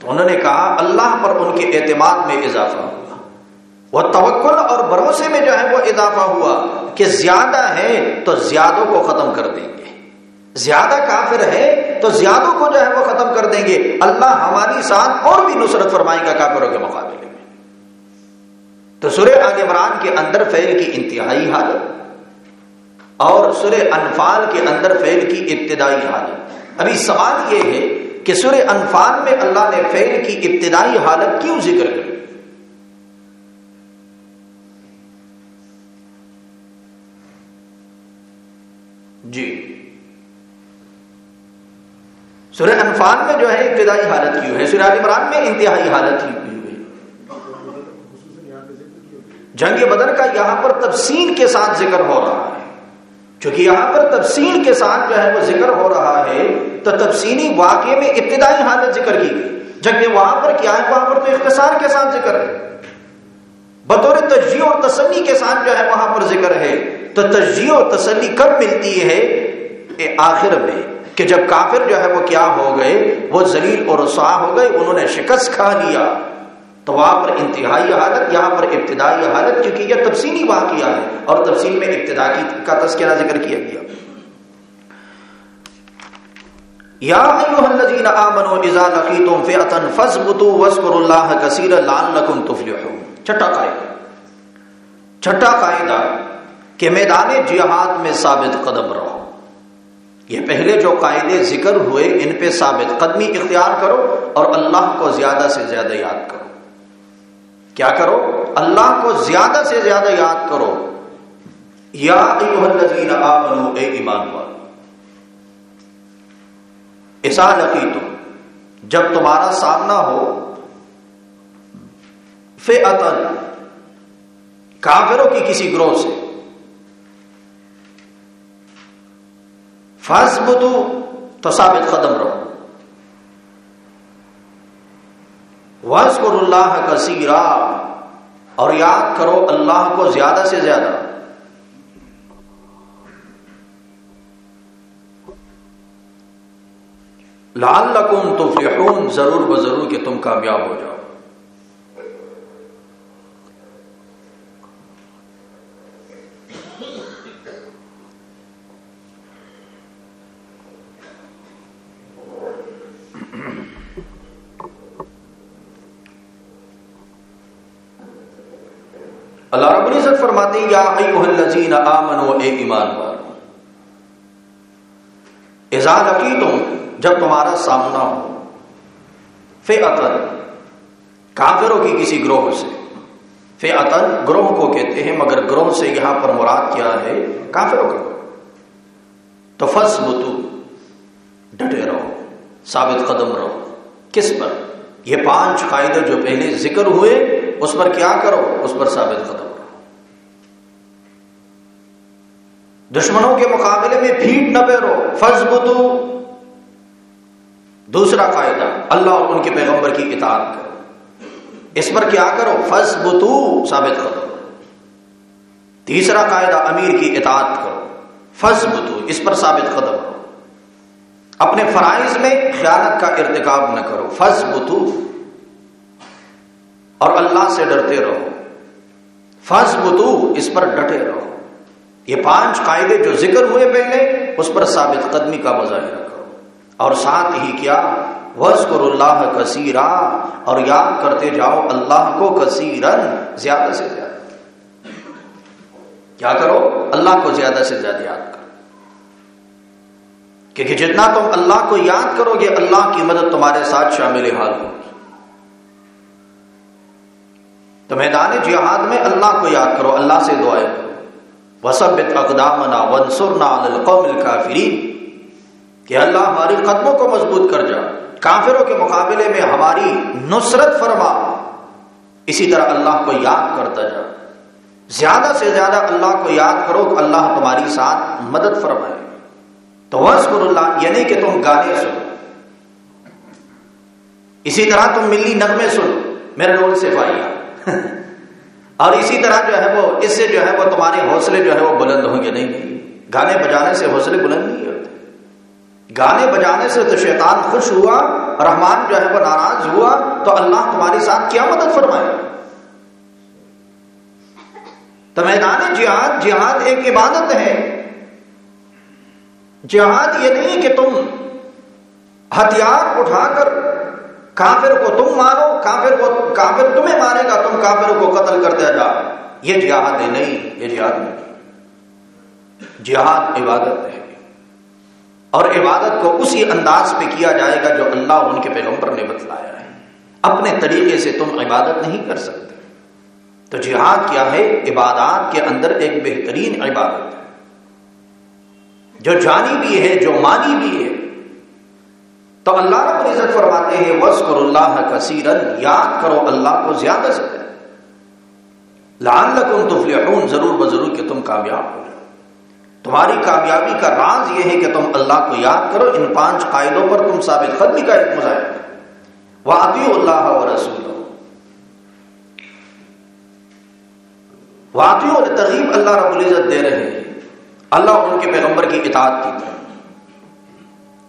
تو انہوں نے کہا، اللہ پر ان کے اعتماد میں اضافہ۔ ہوا وہ توکل اور بھروسے میں جو ہے وہ اضافہ ہوا کہ زیادہ ہے تو زیادوں کو ختم کر دیں گے۔ زیادہ کافر ہے تو زیادوں کو جو ہے وہ ختم کر دیں گے۔ اللہ ہماری ساتھ اور بھی نصرت فرمائے گا کافروں کے مقابلے میں۔ تو سورہ آل عمران کے اندر فیل کی انتہائی حالت اور سورہ انفال کے اندر فیل کی ابتدائی حالت۔ ابھی سوال یہ ہے کہ سورہ انفال میں اللہ نے فیل کی ابتدائی حالت کیوں ذکر کی؟ جی۔ سورہ انفال میں جو ہے ابتدائی حالت کی ہے؟ سورہ عمران میں انتہائی حالت کی ہوئی؟ ہے جنگ بدر کا یہاں پر تفصیل کے ساتھ ذکر ہو رہا ہے۔ چونکہ یہاں پر تفصیل کے ساتھ جو ہے وہ ذکر ہو رہا ہے، تو تفصیلی واقعے میں ابتدائی حالت ذکر کی گئی۔ جبکہ وہاں پر کیا ہے؟ وہاں پر تو اختصار کے ساتھ ذکر ہے۔ بطور تجزیہ اور تسلی کے ساتھ جو ہے وہاں پر ذکر ہے۔ تو تجزیہ اور تسلی کب ملتی ہے؟ آخر میں، کہ جب کافر جو ہے وہ کیا ہو گئے؟ وہ زلیل اور رسوا ہو گئے، انہوں نے شکست کھا لیا۔ تو وہاں پر انتہائی حالت، یہاں پر ابتدائی حالت، کیونکہ یہ تفصیلی واقعہ ہے اور تفصیل میں ابتدا کی کا تذکرہ ذکر کیا گیا۔ یا ایوہ الذین آمنوا اذا لقیتم فئتا فثبتوا واذکروا اللہ کثیرا لعلکم تفلحون۔ چھٹا قاعدہ۔ چھٹا قاعدہ۔ کہ میدان جہاد میں ثابت قدم رہو۔ یہ پہلے جو قاعدے ذکر ہوئے، ان پہ ثابت قدمی اختیار کرو اور اللہ کو زیادہ سے زیادہ یاد کرو۔ کیا کرو؟ اللہ کو زیادہ سے زیادہ یاد کرو۔ یا ایوہ الذین آمنو، اے ایمان والو۔ ایسا لقی تم جب تمہارا سامنا ہو فی کافروں کی کسی گروہ سے فرض بدو تو ثابت قدم رہو اللہ کثیرا اور یاد کرو اللہ کو زیادہ سے زیادہ۔ لال لکم تو ضرور بضرور کہ تم کامیاب ہو جاؤ اللہ رب العزت فرماتے یا ایوہ الذین آمنوا اے ایمان والو۔ اذا لقیتم جب تمہارا سامنا ہو۔ فئتن کافروں کی کسی گروہ سے۔ فئتن گروہ کو کہتے ہیں، مگر گروہ سے یہاں پر مراد کیا ہے؟ کافروں کا۔ تو فسبتو ڈٹے رہو، ثابت قدم رہو۔ کس پر؟ یہ پانچ قاعدے جو پہلے ذکر ہوئے، اس پر کیا کرو؟ اس پر ثابت قدم۔ دشمنوں کے مقابلے میں بھیٹ نہ پیرو فرض بدو دوسرا قاعدہ، اللہ اور ان کے پیغمبر کی اطاعت کرو۔ اس پر کیا کرو؟ فض بتو ثابت کرو۔ تیسرا قاعدہ، امیر کی اطاعت کرو۔ فض بتو اس پر ثابت قدم۔ کرو اپنے فرائض میں خیانت کا ارتکاب نہ کرو۔ فض بتو اور اللہ سے ڈرتے رہو۔ فض بتو اس پر ڈٹے رہو۔ یہ پانچ قاعدے جو ذکر ہوئے پہلے، اس پر ثابت قدمی کا مظاہرہ کرو۔ اور ساتھ ہی کیا؟ وزقر اللہ کثیرا اور یاد کرتے جاؤ، اللہ کو کثیرن زیادہ سے زیادہ۔ کیا کرو؟ اللہ کو زیادہ سے زیادہ یاد کرو۔ کیونکہ جتنا تم اللہ کو یاد کرو گے، اللہ کی مدد تمہارے ساتھ شامل حال ہوگی۔ تو میدان جہاد میں اللہ کو یاد کرو، اللہ سے دعائیں کرو۔ وسبت اقدامنا ونصرنا علی القوم الكافرین کہ اللہ ہماری قدموں کو مضبوط کر جا۔ کافروں کے مقابلے میں ہماری نصرت فرما۔ اسی طرح اللہ کو یاد کرتا جا۔ زیادہ سے زیادہ اللہ کو یاد کرو کہ اللہ تمہاری ساتھ مدد فرمائے۔ یہ نہیں یعنی کہ تم گانے سنو۔ اسی طرح تم ملی نغمے سنو۔ میرے رول سے پائیا اور اسی طرح جو ہے وہ، اس سے جو ہے وہ تمہارے حوصلے جو ہے وہ بلند ہوں گے نہیں۔ گانے بجانے سے حوصلے بلند نہیں ہوتے۔ گانے بجانے سے تو شیطان خوش ہوا، رحمان جو ہے وہ ناراض ہوا، تو اللہ تمہارے ساتھ کیا مدد فرمائے؟ تو میدان جہاد جہاد ایک عبادت ہے۔ جہاد یہ نہیں کہ تم ہتھیار اٹھا کر کافر کو تم مارو، کافر کو کافر تمہیں مارے گا، تم کافر کو قتل کرتے جا یہ جہاد ہے نہیں، یہ جہاد نہیں۔ جہاد عبادت ہے۔ اور عبادت کو اسی انداز پہ کیا جائے گا جو اللہ ان کے پیغمبر نے بتلایا ہے۔ اپنے طریقے سے تم عبادت نہیں کر سکتے۔ تو جہاد کیا ہے؟ عبادات کے اندر ایک بہترین عبادت۔ ہے جو جانی بھی ہے، جو مانی بھی ہے تو اللہ رب العزت فرماتے ہیں وس اللہ کثیرن یاد کرو اللہ کو زیادہ سے لال لکن تفلحون، ضرور بضرور کہ تم کامیاب ہو تمہاری کامیابی کا راز یہ ہے کہ تم اللہ کو یاد کرو۔ ان پانچ قائدوں پر تم ثابت قدمی کا ایک مظاہرہ واقعی اللہ و رسول واقعی اور ترغیب اللہ رب العزت دے رہے ہیں۔ اللہ ان کے پیغمبر کی اطاعت کی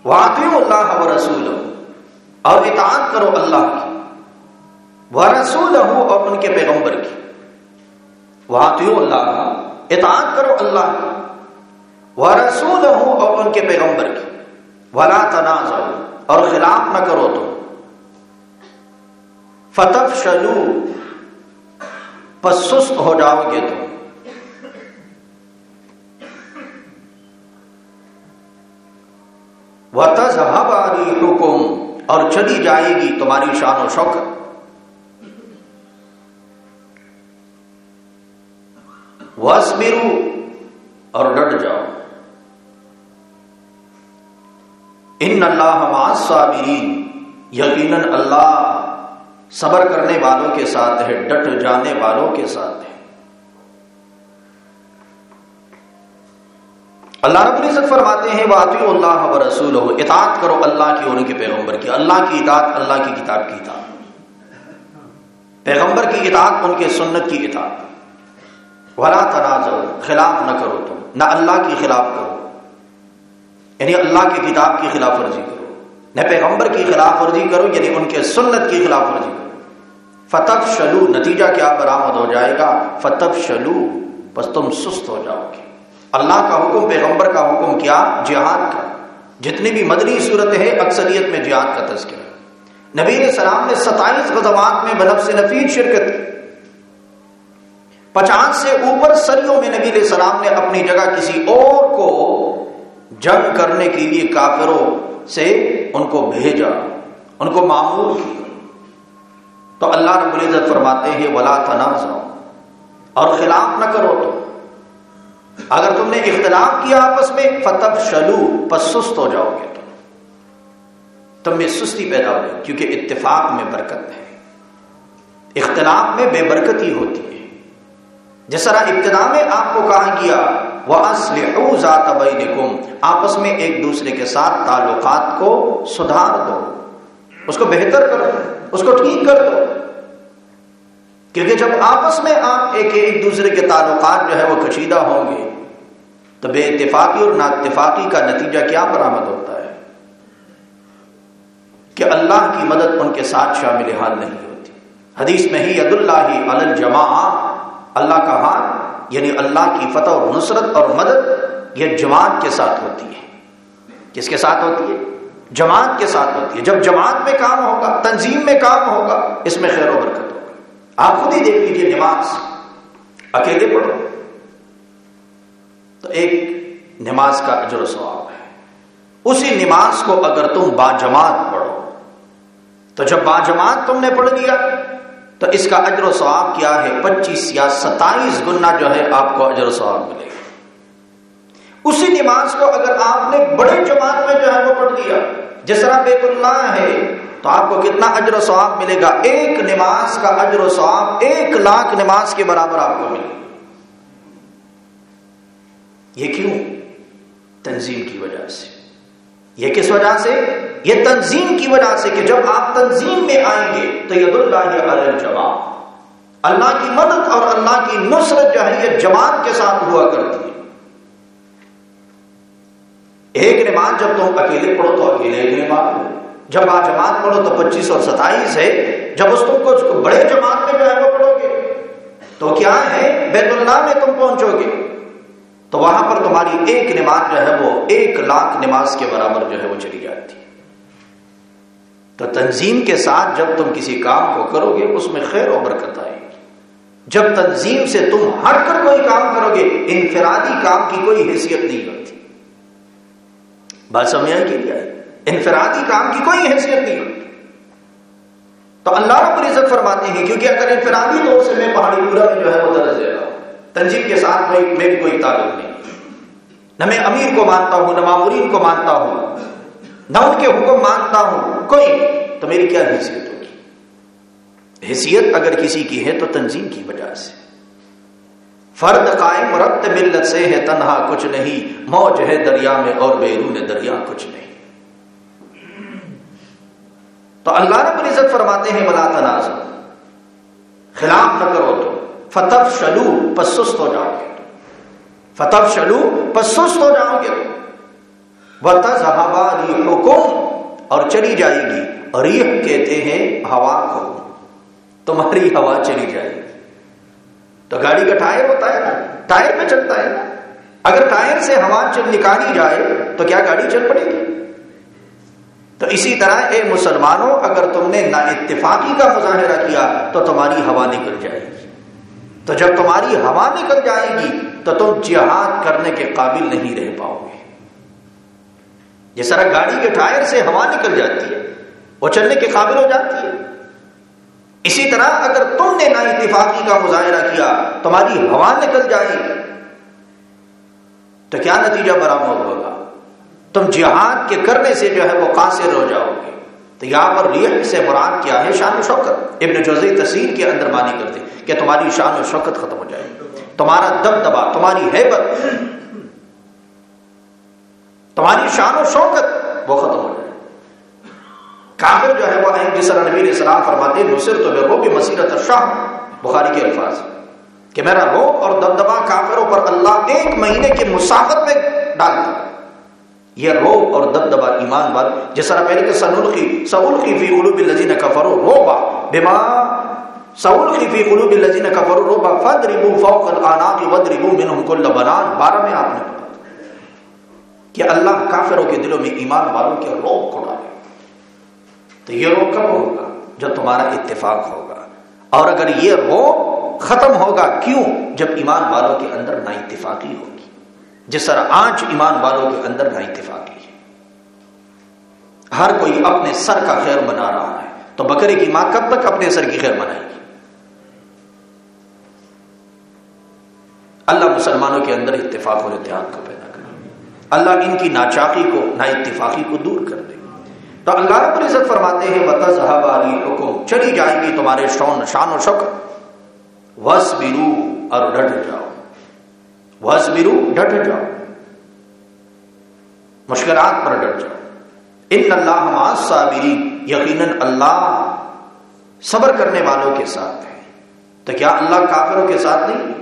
واقعی اللہ و رسول اور اطاعت کرو اللہ کی۔ وہ رسول اور ان کے پیغمبر کی۔ واقعی اللہ اطاعت کرو اللہ کی۔ وہ رسول ہوں اور ان کے پیغمبر کی۔ ولا تنازع اور خلاف نہ کرو تم۔ فتح شلو پس ہو جاؤ گے تم۔ وہ تذہب حکم اور چلی جائے گی تمہاری شان و شوکت وسبرو اور ڈٹ جاؤ۔ ان اللہ صابرین یقیناً اللہ صبر کرنے والوں کے ساتھ ہے، ڈٹ جانے والوں کے ساتھ۔ اللہ رب العزت فرماتے ہیں واطی اللہ و رسول ہو اطاعت کرو اللہ کی اور ان کے پیغمبر کی۔ اللہ کی اطاعت، اللہ کی کتاب کی اطاعت۔ پیغمبر کی اطاعت، ان کے سنت کی اطاعت۔ ولا تنازع خلاف نہ کرو تم۔ نہ اللہ کی خلاف کرو۔ یعنی اللہ کی کتاب کی خلاف ورزی کرو۔ نہ پیغمبر کی خلاف ورزی کرو یعنی ان کے سنت کی خلاف ورزی کرو۔ فتب شلو نتیجہ کیا برآمد ہو جائے گا؟ فتب شلو بس تم سست ہو جاؤ گے۔ اللہ کا حکم، پیغمبر کا حکم کیا؟ جہاد کا۔ جتنی بھی مدنی صورت ہے اکثریت میں جہاد کا تذکرہ۔ نبی علیہ السلام نے ستائیس غزوات میں بنب سے نفید شرکت کی۔ پچاس سے اوپر سریوں میں نبی علیہ السلام نے اپنی جگہ کسی اور کو جنگ کرنے کے لیے کافروں سے ان کو بھیجا، ان کو معمول کیا۔ تو اللہ رب العزت فرماتے ہیں، ولا تنازع اور خلاف نہ کرو تو۔ اگر تم نے اختلاف کیا آپس میں فتب شلو پس سست ہو جاؤ گے۔ تم تم میں سستی پیدا ہو جائے کیونکہ اتفاق میں برکت ہے۔ اختلاف میں بے برکتی ہوتی ہے۔ جس طرح ابتدا میں آپ کو کہا گیا وہ ذات آپس میں ایک دوسرے کے ساتھ تعلقات کو سدھار دو۔ اس کو بہتر کر دو اس کو ٹھیک کر دو۔ کیونکہ جب آپس میں آپ ایک ایک دوسرے کے تعلقات جو ہے وہ کشیدہ ہوں گے تو بے اتفاقی اور نا کا نتیجہ کیا برآمد ہوتا ہے؟ کہ اللہ کی مدد ان کے ساتھ شامل حال نہیں ہوتی۔ حدیث میں ہی عد اللہ الجما اللہ کا ہاتھ یعنی اللہ کی فتح و نصرت اور مدد، یہ جماعت کے ساتھ ہوتی ہے۔ کس کے ساتھ ہوتی ہے؟ جماعت کے ساتھ ہوتی ہے۔ جب جماعت میں کام ہوگا، تنظیم میں کام ہوگا، اس میں خیر و برکت۔ آپ خود ہی دیکھ لیجیے نماز۔ اکیلے پڑھو۔ تو ایک نماز کا اجر و ثواب ہے۔ اسی نماز کو اگر تم با جماعت پڑھو، تو جب با جماعت تم نے پڑھ لیا، تو اس کا اجر و ثواب کیا ہے؟ پچیس یا ستائیس گنا جو ہے آپ کو اجر و ثواب ملے گا۔ اسی نماز کو اگر آپ نے بڑے جماعت میں جو ہے وہ پڑھ لیا، جس طرح بیت اللہ ہے تو آپ کو کتنا اجر و ثواب ملے گا؟ ایک نماز کا اجر و ثواب ایک لاکھ نماز کے برابر آپ کو ملے یہ کیوں؟ تنظیم کی وجہ سے۔ یہ کس وجہ سے؟ یہ تنظیم کی وجہ سے کہ جب آپ تنظیم میں آئیں گے تو ید اللہ علیہ جواب اللہ کی مدد اور اللہ کی نصرت جو ہے یہ جماعت کے ساتھ ہوا کرتی ہے۔ ایک نماز جب تم اکیلے پڑھو تو اکیلے ایک نماز جب آپ جماعت پڑھو تو پچیس اور ستائیس ہے۔ جب اس تم کو بڑے جماعت میں جو ہے وہ پڑھو گے۔ تو کیا ہے؟ بیت اللہ میں تم پہنچو گے۔ تو وہاں پر تمہاری ایک نماز جو ہے وہ ایک لاکھ نماز کے برابر جو ہے وہ چلی جاتی ہے تو تنظیم کے ساتھ جب تم کسی کام کو کرو گے، اس میں خیر و برکت آئے۔ گی جب تنظیم سے تم ہٹ کر کوئی کام کرو گے، انفرادی کام کی کوئی حیثیت نہیں ہوتی۔ بات سمجھ کی کیا انفرادی کام کی کوئی حیثیت نہیں ہوتی۔ تو اللہ رب العزت فرماتے ہیں، کیونکہ اگر انفرادی طور سے میں پہاڑی پورا میں جو ہے وہ درج رہا ہوں تنظیم کے ساتھ میری کوئی تعلق نہیں۔ نہ میں امیر کو مانتا ہوں، نہ معمورین کو مانتا ہوں، نہ ان کے حکم مانتا ہوں، کوئی۔ تو میری کیا حیثیت ہوگی؟ حیثیت اگر کسی کی ہے تو تنظیم کی وجہ سے۔ فرد قائم رت ملت سے ہے، تنہا کچھ نہیں، موج ہے دریا میں اور بیرون دریا کچھ نہیں۔ تو اللہ رب العزت فرماتے ہیں بلا تنازع. خلاف نہ کرو تو. فتح شلو پسست ہو جاؤ گے فتح شلو پسست ہو جاؤ گے حکم اور چلی جائے گی. ریح کہتے ہیں، ہوا کو. تمہاری ہوا چلی جائے گی. تو گاڑی کا ٹائر ہوتا ہے ٹائر میں چلتا ہے اگر ٹائر سے ہوا چل نکالی جائے، تو کیا گاڑی چل پڑے گی؟ تو اسی طرح اے مسلمانوں، اگر تم نے نا اتفاقی کا مظاہرہ کیا، تو تمہاری ہوا نکل جائے گی۔ تو جب تمہاری ہوا نکل جائے گی، تو تم جہاد کرنے کے قابل نہیں رہ پاؤ گے۔ جس طرح گاڑی کے ٹائر سے ہوا نکل جاتی ہے، وہ چلنے کے قابل ہو جاتی ہے۔ اسی طرح اگر تم نے نا اتفاقی کا مظاہرہ کیا، تمہاری ہوا نکل جائے گی۔ تو کیا نتیجہ برآمد ہوگا؟ تم جہاد کے کرنے سے جو ہے وہ قاصر ہو جاؤ گے۔ تو یہاں پر ریح سے مراد کیا ہے؟ شان و شوکت۔ ابن جوزی تصویر کے اندر مانی کرتے کہ تمہاری شان و شوکت ختم ہو جائے تمہارا دب دبا، تمہاری حیبت، تمہاری شان و شوکت وہ ختم ہو جائے کافر جو ہے وہ جس طرح نبی السلام فرماتے نصر تو بے بھی مسیرت شاہ بخاری کے الفاظ کہ میرا رو اور دبدبا کافروں پر اللہ ایک مہینے کی مسافت میں ڈالتا یہ رو اور دب دبا ایمان بال جس طرح پہلے کہ سنلقی سولقی فی قلوب الذین کفروا روبا، بما سولقی فی قلوب الذین کفروا روبا فضربوا فوق الاناق وضربوا منهم كل بنان۔ 12 میں آپ نے کہ اللہ کافروں کے دلوں میں ایمان والوں کے روب کو ڈالے۔ تو یہ روب کب ہوگا؟ جب تمہارا اتفاق ہوگا۔ اور اگر یہ روب ختم ہوگا، کیوں؟ جب ایمان والوں کے اندر نا اتفاقی ہوگی جس طرح آج ایمان والوں کے اندر نہ اتفاقی ہے ہر کوئی اپنے سر کا خیر منا رہا ہے۔ تو بکرے کی ماں کب تک اپنے سر کی خیر منائے گی؟ اللہ مسلمانوں کے اندر اتفاق اور اتحاد کو پیدا کر اللہ ان کی ناچاقی کو نا اتفاقی کو دور کر دے۔ تو اللہ رب العزت فرماتے ہیں بتز حکم چلی جائیں گی تمہارے شون، شان و شک وس برو اور ڈٹ جاؤ۔ وزبرو ڈٹ جاؤ۔ مشکلات پر ڈٹ جاؤ۔ ان اللہ صابری یقیناً اللہ صبر کرنے والوں کے ساتھ ہے۔ تو کیا اللہ کافروں کے ساتھ نہیں؟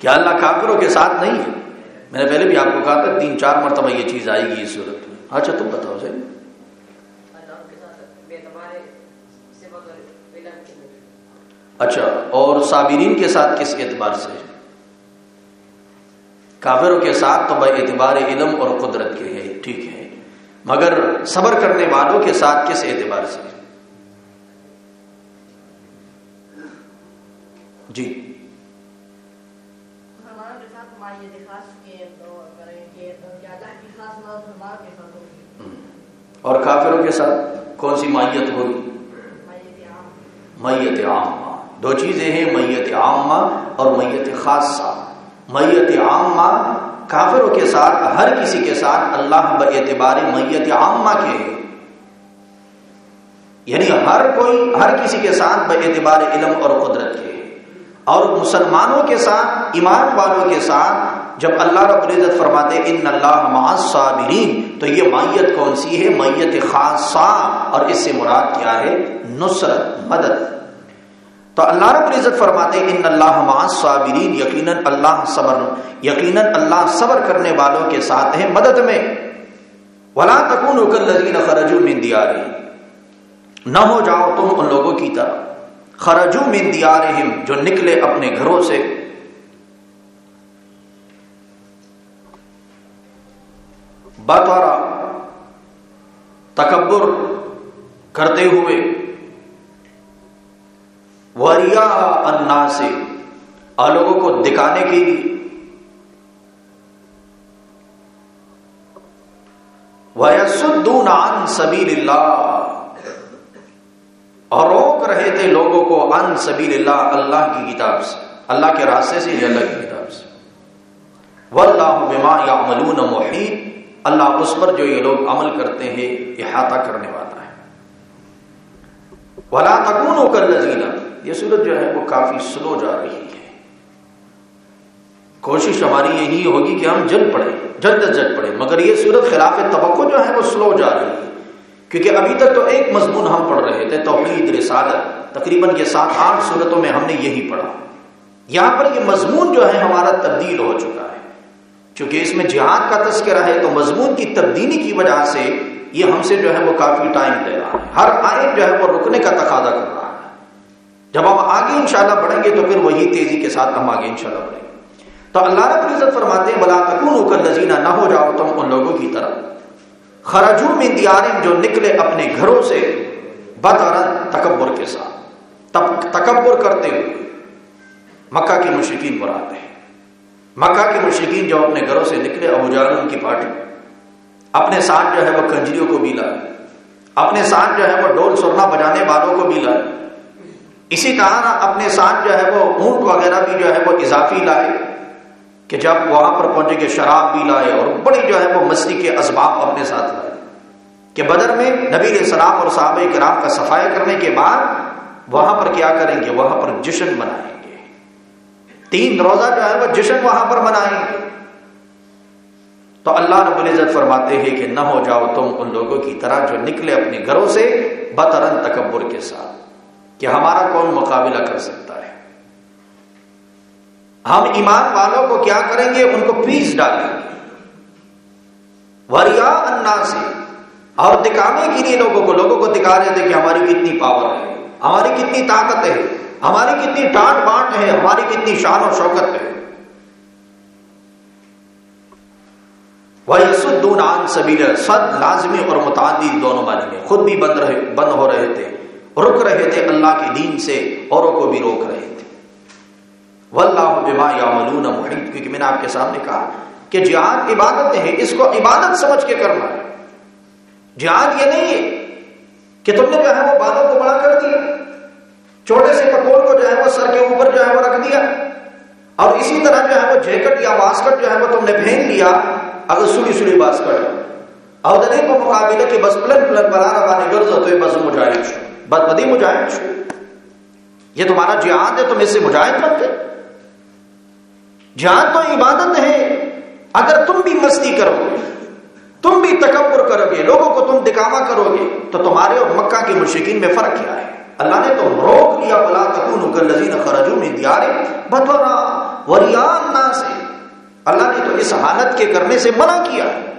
کیا اللہ کافروں کے ساتھ نہیں ہے؟ میں نے پہلے بھی آپ کو کہا تھا، تین چار مرتبہ یہ چیز آئے گی اس صورت میں۔ اچھا تم بتاؤ سر اچھا اور صابرین کے ساتھ کس اعتبار سے؟ کافروں کے ساتھ تو بھائی اعتبار علم اور قدرت کے ہے ٹھیک ہے۔ مگر صبر کرنے والوں کے ساتھ کس اعتبار سے؟ جی۔ اور کافروں کے ساتھ کون سی مائیت ہوگی؟ میت عام۔ دو چیزیں ہیں، میت عامہ اور میت خاصہ۔ میت عامہ کافروں کے ساتھ، ہر کسی کے ساتھ اللہ ب اعتبار میت عامہ کے ہے یعنی ہر کوئی، ہر کسی کے ساتھ ب اعتبار علم اور قدرت کے اور مسلمانوں کے ساتھ، ایمان والوں کے ساتھ جب اللہ رب العزت فرماتے، ان اللہ صابرین تو یہ میت کون سی ہے؟ میت خاصہ۔ اور اس سے مراد کیا ہے؟ نصرت، مدد۔ تو اللہ رب العزت فرماتے ان اللہ صابرین یقیناً اللہ صبر یقیناً اللہ صبر کرنے والوں کے ساتھ ہے مدد میں. ولا تکون لذین خرجو من دیارہم نہ ہو جاؤ تم ان لوگوں کی طرح. خرجو من دیارہم جو نکلے اپنے گھروں سے. بطورا تکبر کرتے ہوئے وریا انا سے اور لوگوں کو دکھانے کے لیے۔ ویسدون عن سبیل اللہ اور روک رہے تھے لوگوں کو ان سبیل اللہ اللہ کی کتاب سے، اللہ کے راستے سے یا اللہ کی کتاب سے۔ واللہ بما یعملون محیط اللہ اس پر جو یہ لوگ عمل کرتے ہیں، احاطہ کرنے والا ہے۔ ولا تکونوا کالذین یہ صورت جو ہے وہ کافی سلو جا رہی ہے۔ کوشش ہماری یہی ہوگی کہ ہم جلد پڑھیں، جلد از جلد پڑھیں۔ مگر یہ صورت خلاف توقع جو ہے وہ سلو جا رہی ہے۔ کیونکہ ابھی تک تو ایک مضمون ہم پڑھ رہے تھے، توحید، رسالت۔ تقریباً یہ سات آٹھ صورتوں میں ہم نے یہی پڑھا۔ یہاں پر یہ مضمون جو ہے ہمارا تبدیل ہو چکا ہے۔ چونکہ اس میں جہاد کا تذکرہ ہے، تو مضمون کی تبدیلی کی وجہ سے یہ ہم سے جو ہے وہ کافی ٹائم لے رہا ہے۔ ہر آئٹ جو ہے وہ رکنے کا تقاضا کر رہا ہے۔ جب ہم آگے انشاءاللہ بڑھیں گے تو پھر وہی تیزی کے ساتھ ہم آگے انشاءاللہ بڑھیں گے۔ تو اللہ رب العزت فرماتے ہیں بلا تکون ہو کر لذینہ نہ ہو جاؤ تم ان لوگوں کی طرح خرجو میں دیارم جو نکلے اپنے گھروں سے بدرن تکبر کے ساتھ۔ تکبر کرتے ہوئے مکہ کی مشرقین براتے ہیں۔ مکہ کے مشرقین جو اپنے گھروں سے نکلے، ابو جان ان کی پارٹی۔ اپنے ساتھ جو ہے وہ کنجریوں کو بھی لائے۔ اپنے ساتھ جو ہے وہ ڈول سرنا بجانے والوں کو بھی لائے۔ اسی طرح اپنے ساتھ جو ہے وہ اونٹ وغیرہ بھی جو ہے وہ اضافی لائے کہ جب وہاں پر پہنچے کہ شراب بھی لائے اور بڑی جو ہے وہ مستی کے اسباب اپنے ساتھ لائے کہ بدر میں نبی علیہ السلام اور صحابہ کرام کا صفائی کرنے کے بعد وہاں پر کیا کریں گے؟ وہاں پر جشن منائیں گے۔ تین روزہ جو ہے وہ جشن وہاں پر منائیں گے۔ تو اللہ رب العزت فرماتے ہیں کہ نہ ہو جاؤ تم ان لوگوں کی طرح جو نکلے اپنے گھروں سے بطرن تکبر کے ساتھ۔ کہ ہمارا کون مقابلہ کر سکتا ہے؟ ہم ایمان والوں کو کیا کریں گے؟ ان کو پیس ڈالیں گے۔ وریا انا سے اور دکھانے کے لیے لوگوں کو لوگوں کو دکھا رہے تھے کہ ہماری کتنی پاور ہے، ہماری کتنی طاقت ہے، ہماری کتنی ٹانٹ بانٹ ہے، ہماری کتنی شان و شوکت ہے۔ وہ یسدون عن سبیل سد لازمی اور متعدد دونوں معنی میں خود بھی بند رہے، بند ہو رہے تھے۔ رک رہے تھے اللہ کے دین سے، اوروں کو بھی روک رہے تھے۔ واللہ بما یعملون محیط، کیونکہ میں نے آپ کے سامنے کہا کہ جہاد عبادت ہے، اس کو عبادت سمجھ کے کرنا۔ ہے جہاد یہ نہیں ہے کہ تم نے جو ہے وہ بالوں کو بڑا کر دیا چھوٹے سے پکول کو جو ہے وہ سر کے اوپر جو ہے وہ رکھ دیا، اور اسی طرح جو ہے وہ جیکٹ یا باسکٹ جو ہے وہ تم نے پہن لیا، اگر سڑی سڑی باسکٹ۔ اور دلی کو مقابلے کہ بس پلن پلن بنا رہا گرز ہوتے بس مجاہد بد بدی مجاہد یہ تمہارا جہاد ہے، تم اس سے مجاہد بن گئے جہاد تو عبادت ہے۔ اگر تم بھی مستی کرو گے تم بھی تکبر کرو گے، لوگوں کو تم دکھاوا کرو گے، تو تمہارے اور مکہ کے مشرقین میں فرق کیا ہے؟ اللہ نے تو روک لیا بلا تکون کر لذین خرجو میں دیارے بطورا۔ وریان سے اللہ نے تو اس حالت کے کرنے سے منع کیا۔ ہے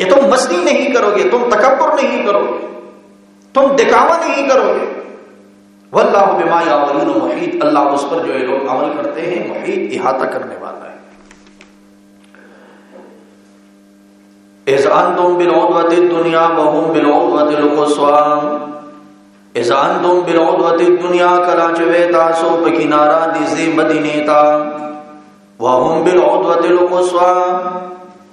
کہ تم مستی نہیں کرو گے تم تکبر نہیں کرو گے تم دکھاوا نہیں کرو گے واللہ بما یعملون محیط۔ اللہ اس پر جو ہے لوگ عمل کرتے ہیں، محیط احاطہ کرنے والا ہے۔ اذان تم بالعدوت الدنیا وهم بالعدوت القصوى۔ اذان تم بالعدوت الدنیا کلا چوے تاسو پکنارا دیزی مدینے تا۔ وهم بالعدوت القصوى۔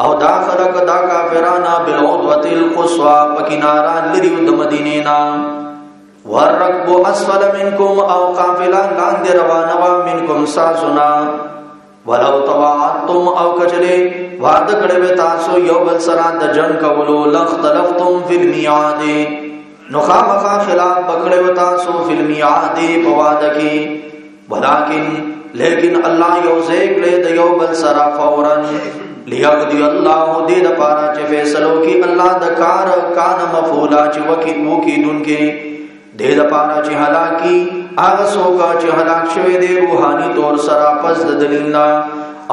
او دا خلق دا کافرانا بالعدوت القصوى پکنارا لریو د مدینه ورکبو اسفل منکم او قافلا لاند روانوا منکم ساسنا ولو طواعتم او کچلے وعد کڑے تاسو، یو بل سرا د جن کولو لختلفتم فی المیعاد نخا مخا خلاف بکڑے وتا سو فلمی آدی پواد کی. بلاکن لیکن اللہ یو زیک لے دیو بل سرا فورن لیقضی اللہ دے پارا چے فیصلو کی اللہ دا کار کان مفولا چے وکی موکی دن کے۔ دے دا پارا چے حلاکی آغا سوکا چے حلاک شوے دے روحانی طور سرا پس دا دلیلنا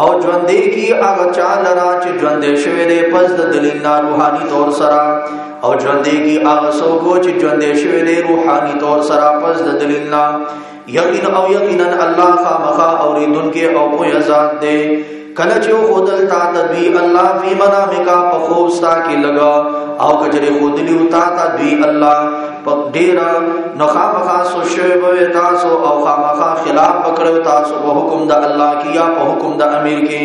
او جوندے کی آغا چال را چے جوندے شوے دے پس دا دلیلنا روحانی طور سرا۔ او جوندے کی آغا سوکو چے جوندے شوے دے روحانی طور سرا پس دا دلیلنا یقین او یقینا اللہ خامخا اوری دن کے او کوئی ازاد دے۔ کلچو خودل تا تدوی اللہ فی منامکا پخوستا کی لگا، او کجر خودلیو تا تدوی اللہ پا دیرا نخا مخا سو شعبوی تاسو، او خامخا خلاف بکرو تاسو پا حکم دا اللہ کیا پا حکم دا امیر کی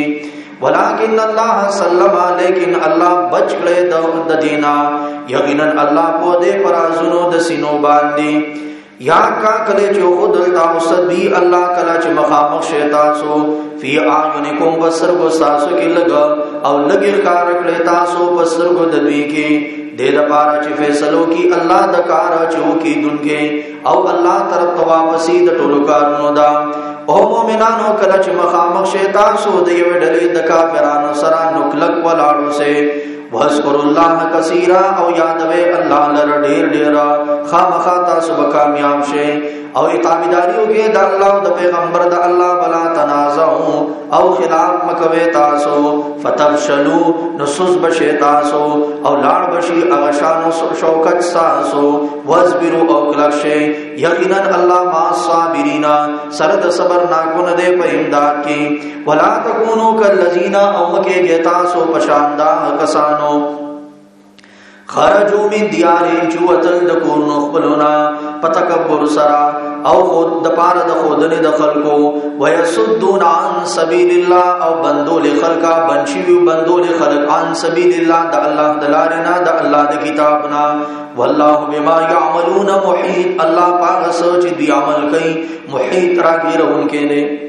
ولیکن اللہ سلم، لیکن اللہ بچ گلے دا دینا. یقینا اللہ پو دے پرازنو دا سینو باندی یا کا کلے چو خود تاسو دی اللہ کلا چ مخامخ شیطان سو، فی آیونکم بسر گو ساسو کی لگا، او لگیر کار کارکلے تاسو بسر گو دبی کی۔ دے دا پارا چی فیصلو کی اللہ دا کارا چو کی دن کے۔ او اللہ طرف تو واپسی دا ٹولو کارنو دا۔ او مومنانو کلا چی مخامخ شیطان سو دیو ڈلی دا کافرانو سرا نکلک والارو سے۔ وذکر اللہ کثیرا او یادوے اللہ لر ڈیر ڈیرا خام خاتا سب کامیاب شے او اتابداریو کے دا اللہ دا پیغمبر دا اللہ بلا تنازعو او خلاف مکوے تاسو فتبشلو نسوز بشے تاسو او لار بشی اغشانو شوکت ساسو وزبرو او کلکشے یقینا اللہ ما صابرینا سرد صبر ناکن دے پہ امداد کی ولا تکونو کاللزینا او مکے گے تاسو پشاندہ کسانو خرجو من دیاری چوتن دکور نخبلونا پتکبر سرا او خود دپار د خودن د خلقو ويسدون عن سبيل الله او بندول خلقا بنشي بندول خلق عن سبيل الله د الله دلارنا د الله د کتابنا. والله بما يعملون محيط الله پاک سوچ دی عمل کئ محيط راګیر انکه نه